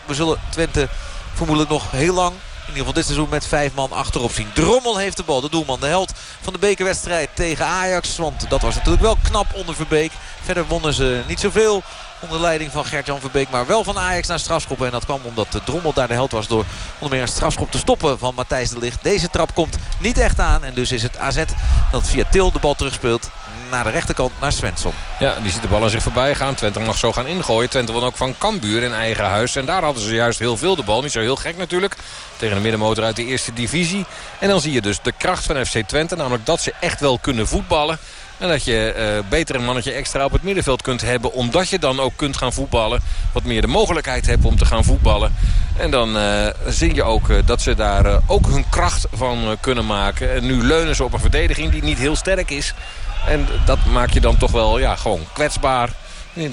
we zullen Twente vermoedelijk nog heel lang ieder geval dit seizoen met vijf man achterop zien. Drommel heeft de bal. De doelman, de held van de bekerwedstrijd tegen Ajax. Want dat was natuurlijk wel knap onder Verbeek. Verder wonnen ze niet zoveel onder leiding van Gert-Jan Verbeek. Maar wel van Ajax naar strafschoppen. En dat kwam omdat de Drommel daar de held was door onder meer een strafschop te stoppen van Matthijs de Ligt. Deze trap komt niet echt aan. En dus is het AZ dat via Til de bal terugspeelt naar de rechterkant naar Svensson. Ja, die ziet de bal aan zich voorbij gaan. Twente mag zo gaan ingooien. Twente won ook van Cambuur in eigen huis. En daar hadden ze juist heel veel de bal. Niet zo heel gek natuurlijk. Tegen de middenmotor uit de eerste divisie. En dan zie je dus de kracht van FC Twente. Namelijk dat ze echt wel kunnen voetballen. En dat je uh, beter een mannetje extra op het middenveld kunt hebben. Omdat je dan ook kunt gaan voetballen. Wat meer de mogelijkheid hebt om te gaan voetballen. En dan uh, zie je ook uh, dat ze daar ook hun kracht van kunnen maken. En nu leunen ze op een verdediging die niet heel sterk is. En dat maak je dan toch wel ja, gewoon kwetsbaar.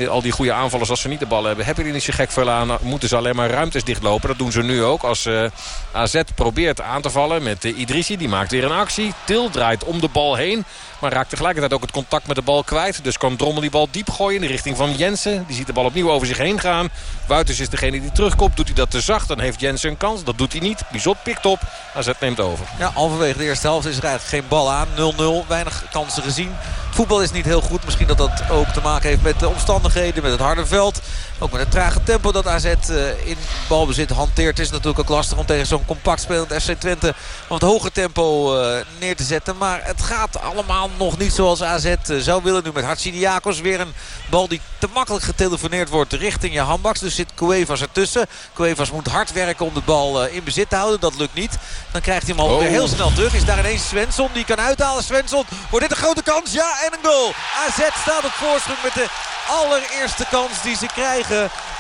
Al die goede aanvallers, als ze niet de bal hebben, heb je er niet zo gek veel aan. Moeten ze alleen maar ruimtes dichtlopen. Dat doen ze nu ook. Als uh, AZ probeert aan te vallen met uh, Idrissi. Die maakt weer een actie. Til draait om de bal heen. Maar raakt tegelijkertijd ook het contact met de bal kwijt. Dus kan Drommel die bal diep gooien in de richting van Jensen. Die ziet de bal opnieuw over zich heen gaan. Buitens is degene die terugkomt. Doet hij dat te zacht, dan heeft Jensen een kans. Dat doet hij niet. Bizot pikt op. AZ neemt over. Ja, halverwege de eerste helft is er eigenlijk geen bal aan. 0-0. Weinig kansen gezien. Voetbal is niet heel goed. Misschien dat dat ook te maken heeft met de omstandigheden. Met het harde veld. Ook met het trage tempo dat AZ uh, in balbezit hanteert. Het is natuurlijk ook lastig om tegen zo'n compact spelend FC Twente... wat hoger tempo uh, neer te zetten. Maar het gaat allemaal nog niet zoals AZ uh, zou willen. Nu met Hatsidiakos weer een bal die te makkelijk getelefoneerd wordt richting je handbaks. Dus zit Cuevas ertussen. Cuevas moet hard werken om de bal in bezit te houden. Dat lukt niet. Dan krijgt hij hem al oh. weer heel snel terug. Is daar ineens Svensson die kan uithalen. Svensson, wordt dit een grote kans? Ja, en een goal. AZ staat op voorsprong met de allereerste kans die ze krijgen.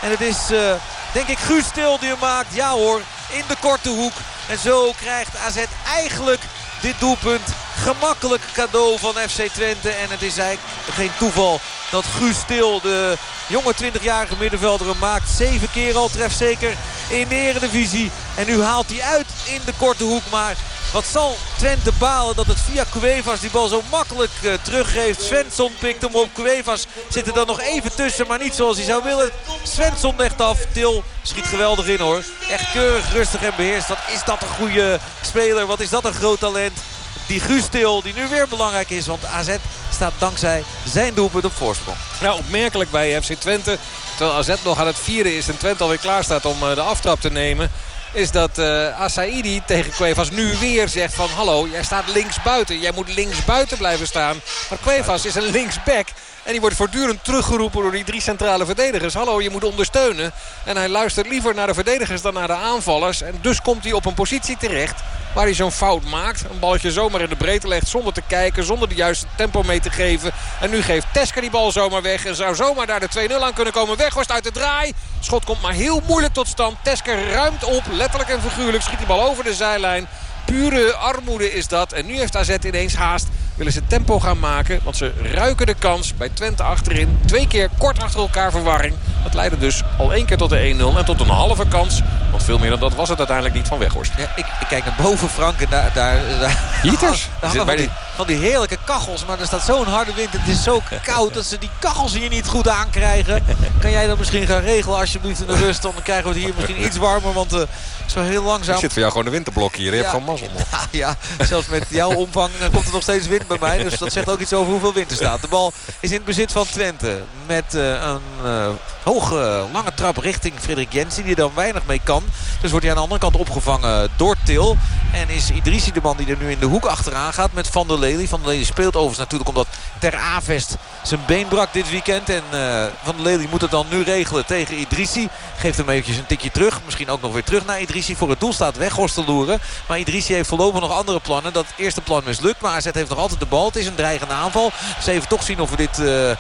En het is uh, denk ik Guus Stil die hem maakt. Ja hoor, in de korte hoek. En zo krijgt AZ eigenlijk dit doelpunt gemakkelijk cadeau van FC Twente. En het is eigenlijk geen toeval dat Guus Stil, de jonge 20-jarige middenvelder, maakt. Zeven keer al treft zeker in de eredivisie. En nu haalt hij uit in de korte hoek. Maar wat zal Twente balen dat het via Cuevas die bal zo makkelijk uh, teruggeeft. Svensson pikt hem op. Cuevas zit er dan nog even tussen, maar niet zoals hij zou willen. Svensson legt af. Til schiet geweldig in hoor. Echt keurig, rustig en beheerst. Wat is dat een goede speler. Wat is dat een groot talent. Die Guus Til, die nu weer belangrijk is. Want AZ staat dankzij zijn doelpunt op voorsprong. Ja, opmerkelijk bij FC Twente. Terwijl AZ nog aan het vieren is en Twente alweer klaar staat om uh, de aftrap te nemen is dat uh, Asaidi tegen Cuevas nu weer zegt van... hallo, jij staat links buiten. Jij moet links buiten blijven staan. Maar Cuevas is een linksback. En die wordt voortdurend teruggeroepen door die drie centrale verdedigers. Hallo, je moet ondersteunen. En hij luistert liever naar de verdedigers dan naar de aanvallers. En dus komt hij op een positie terecht waar hij zo'n fout maakt. Een balletje zomaar in de breedte legt zonder te kijken, zonder de juiste tempo mee te geven. En nu geeft Tesker die bal zomaar weg. En zou zomaar daar de 2-0 aan kunnen komen. Weghorst uit de draai. Schot komt maar heel moeilijk tot stand. Tesker ruimt op, letterlijk en figuurlijk. Schiet die bal over de zijlijn. Pure armoede is dat. En nu heeft AZ ineens haast. Willen ze tempo gaan maken. Want ze ruiken de kans bij Twente achterin. Twee keer kort achter elkaar verwarring. Dat leidde dus al één keer tot de 1-0. En tot een halve kans. Want veel meer dan dat was het uiteindelijk niet van Weghorst. Ja, ik, ik, kijk naar boven Frank. En daar... daar, daar Hieters. Daar hangen van die, van die heerlijke kachels. Maar er staat zo'n harde wind. Het is zo koud dat ze die kachels hier niet goed aankrijgen. [LAUGHS] Kan jij dat misschien gaan regelen alsjeblieft in de rust? Dan krijgen we het hier misschien iets warmer. Want uh, zo heel langzaam... Ik zit voor jou gewoon een winterblok hier. Je ja, hebt gewoon mazzel. [LAUGHS] Ja, ja, zelfs met jouw omvang komt er nog steeds wind bij mij. Dus dat zegt ook iets over hoeveel wind er staat. De bal is in het bezit van Twente. Met uh, een uh, hoge, lange trap richting Frederik Jensen. Die er dan weinig mee kan. Dus wordt hij aan de andere kant opgevangen door Til. En is Idrissi de man die er nu in de hoek achteraan gaat met Van der Lely. Van der Lely speelt overigens natuurlijk omdat Ter Avest zijn been brak dit weekend. En uh, Van der Lely moet het dan nu regelen tegen Idrissi. Geeft hem eventjes een tikje terug. Misschien ook nog weer terug naar Idrissi. Voor het doel staat Weghorst te loeren. Maar Idrissi heeft voorlopig nog andere plannen. Dat eerste plan mislukt. Maar AZ heeft nog altijd de bal. Het is een dreigende aanval. Dus even toch zien of we dit... Uh,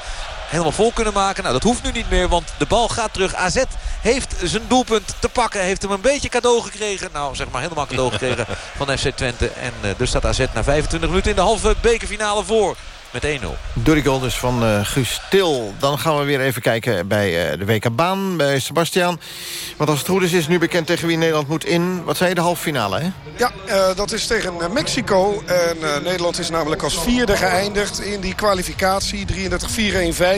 helemaal vol kunnen maken. Nou, dat hoeft nu niet meer, want de bal gaat terug. AZ heeft zijn doelpunt te pakken. Heeft hem een beetje cadeau gekregen. Nou, zeg maar helemaal cadeau gekregen [LAUGHS] van FC Twente. En uh, dus staat AZ na 25 minuten in de halve bekerfinale voor. Met 1-0. Door die goal dus van uh, Guus Til. Dan gaan we weer even kijken bij uh, de WK-baan, bij Sebastian. Want als het goed is, is nu bekend tegen wie Nederland moet in... wat zei je, de halve finale, hè? Ja, uh, dat is tegen Mexico. En Nederland is namelijk als vierde geëindigd in die kwalificatie.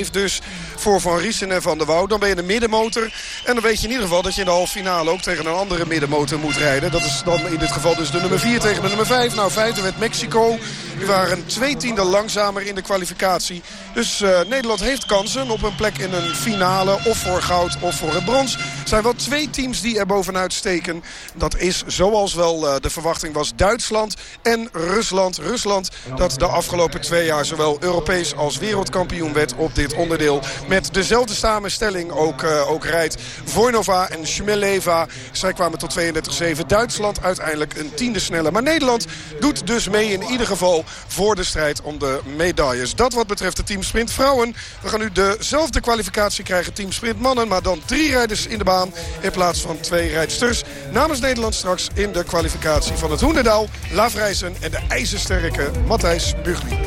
33-4-1-5 dus voor Van Riesen en Van der Wouw. Dan ben je de middenmotor. En dan weet je in ieder geval dat je in de halve finale ook tegen een andere middenmotor moet rijden. Dat is dan in dit geval dus de nummer 4 tegen de nummer 5. Nou, feiten met Mexico. Die waren twee tiende langzamer in de kwalificatie. Dus uh, Nederland heeft kansen op een plek in een finale. Of voor goud of voor het brons. Er zijn wel twee teams die er bovenuit steken. Dat is zoals wel uh, de verwachting was Duitsland en Rusland. Rusland dat de afgelopen twee jaar zowel Europees als wereldkampioen werd op dit onderdeel. Met dezelfde samenstelling ook, uh, ook rijdt. Voinova en Schmeleva. Zij kwamen tot 32-7. Duitsland uiteindelijk een tiende sneller. Maar Nederland doet dus mee in ieder geval voor de strijd om de Dat wat betreft de teamsprint vrouwen. We gaan nu dezelfde kwalificatie krijgen teamsprint mannen. Maar dan drie rijders in de baan in plaats van twee rijdsters. Namens Nederland straks in de kwalificatie van het Hoenderdaal, Lavrijzen en de ijzersterke Matthijs Bugli.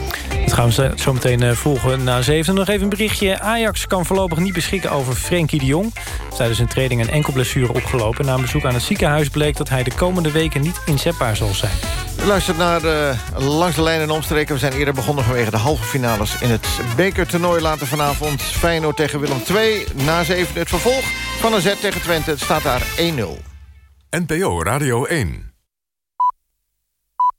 Dat gaan we zo meteen eh, volgen na zeven. Nog even een berichtje. Ajax kan voorlopig niet beschikken over Frenkie de Jong. Tijdens een training een enkel blessure opgelopen. Na een bezoek aan het ziekenhuis bleek dat hij de komende weken niet inzetbaar zal zijn. U luistert naar de Langs de Lijn en Omstreken. We zijn eerder begonnen vanwege de halve finales in het bekertoernooi. Later vanavond Feyenoord tegen Willem II. Na zeven het vervolg van een Z tegen Twente. Het staat daar 1-0. NPO Radio 1.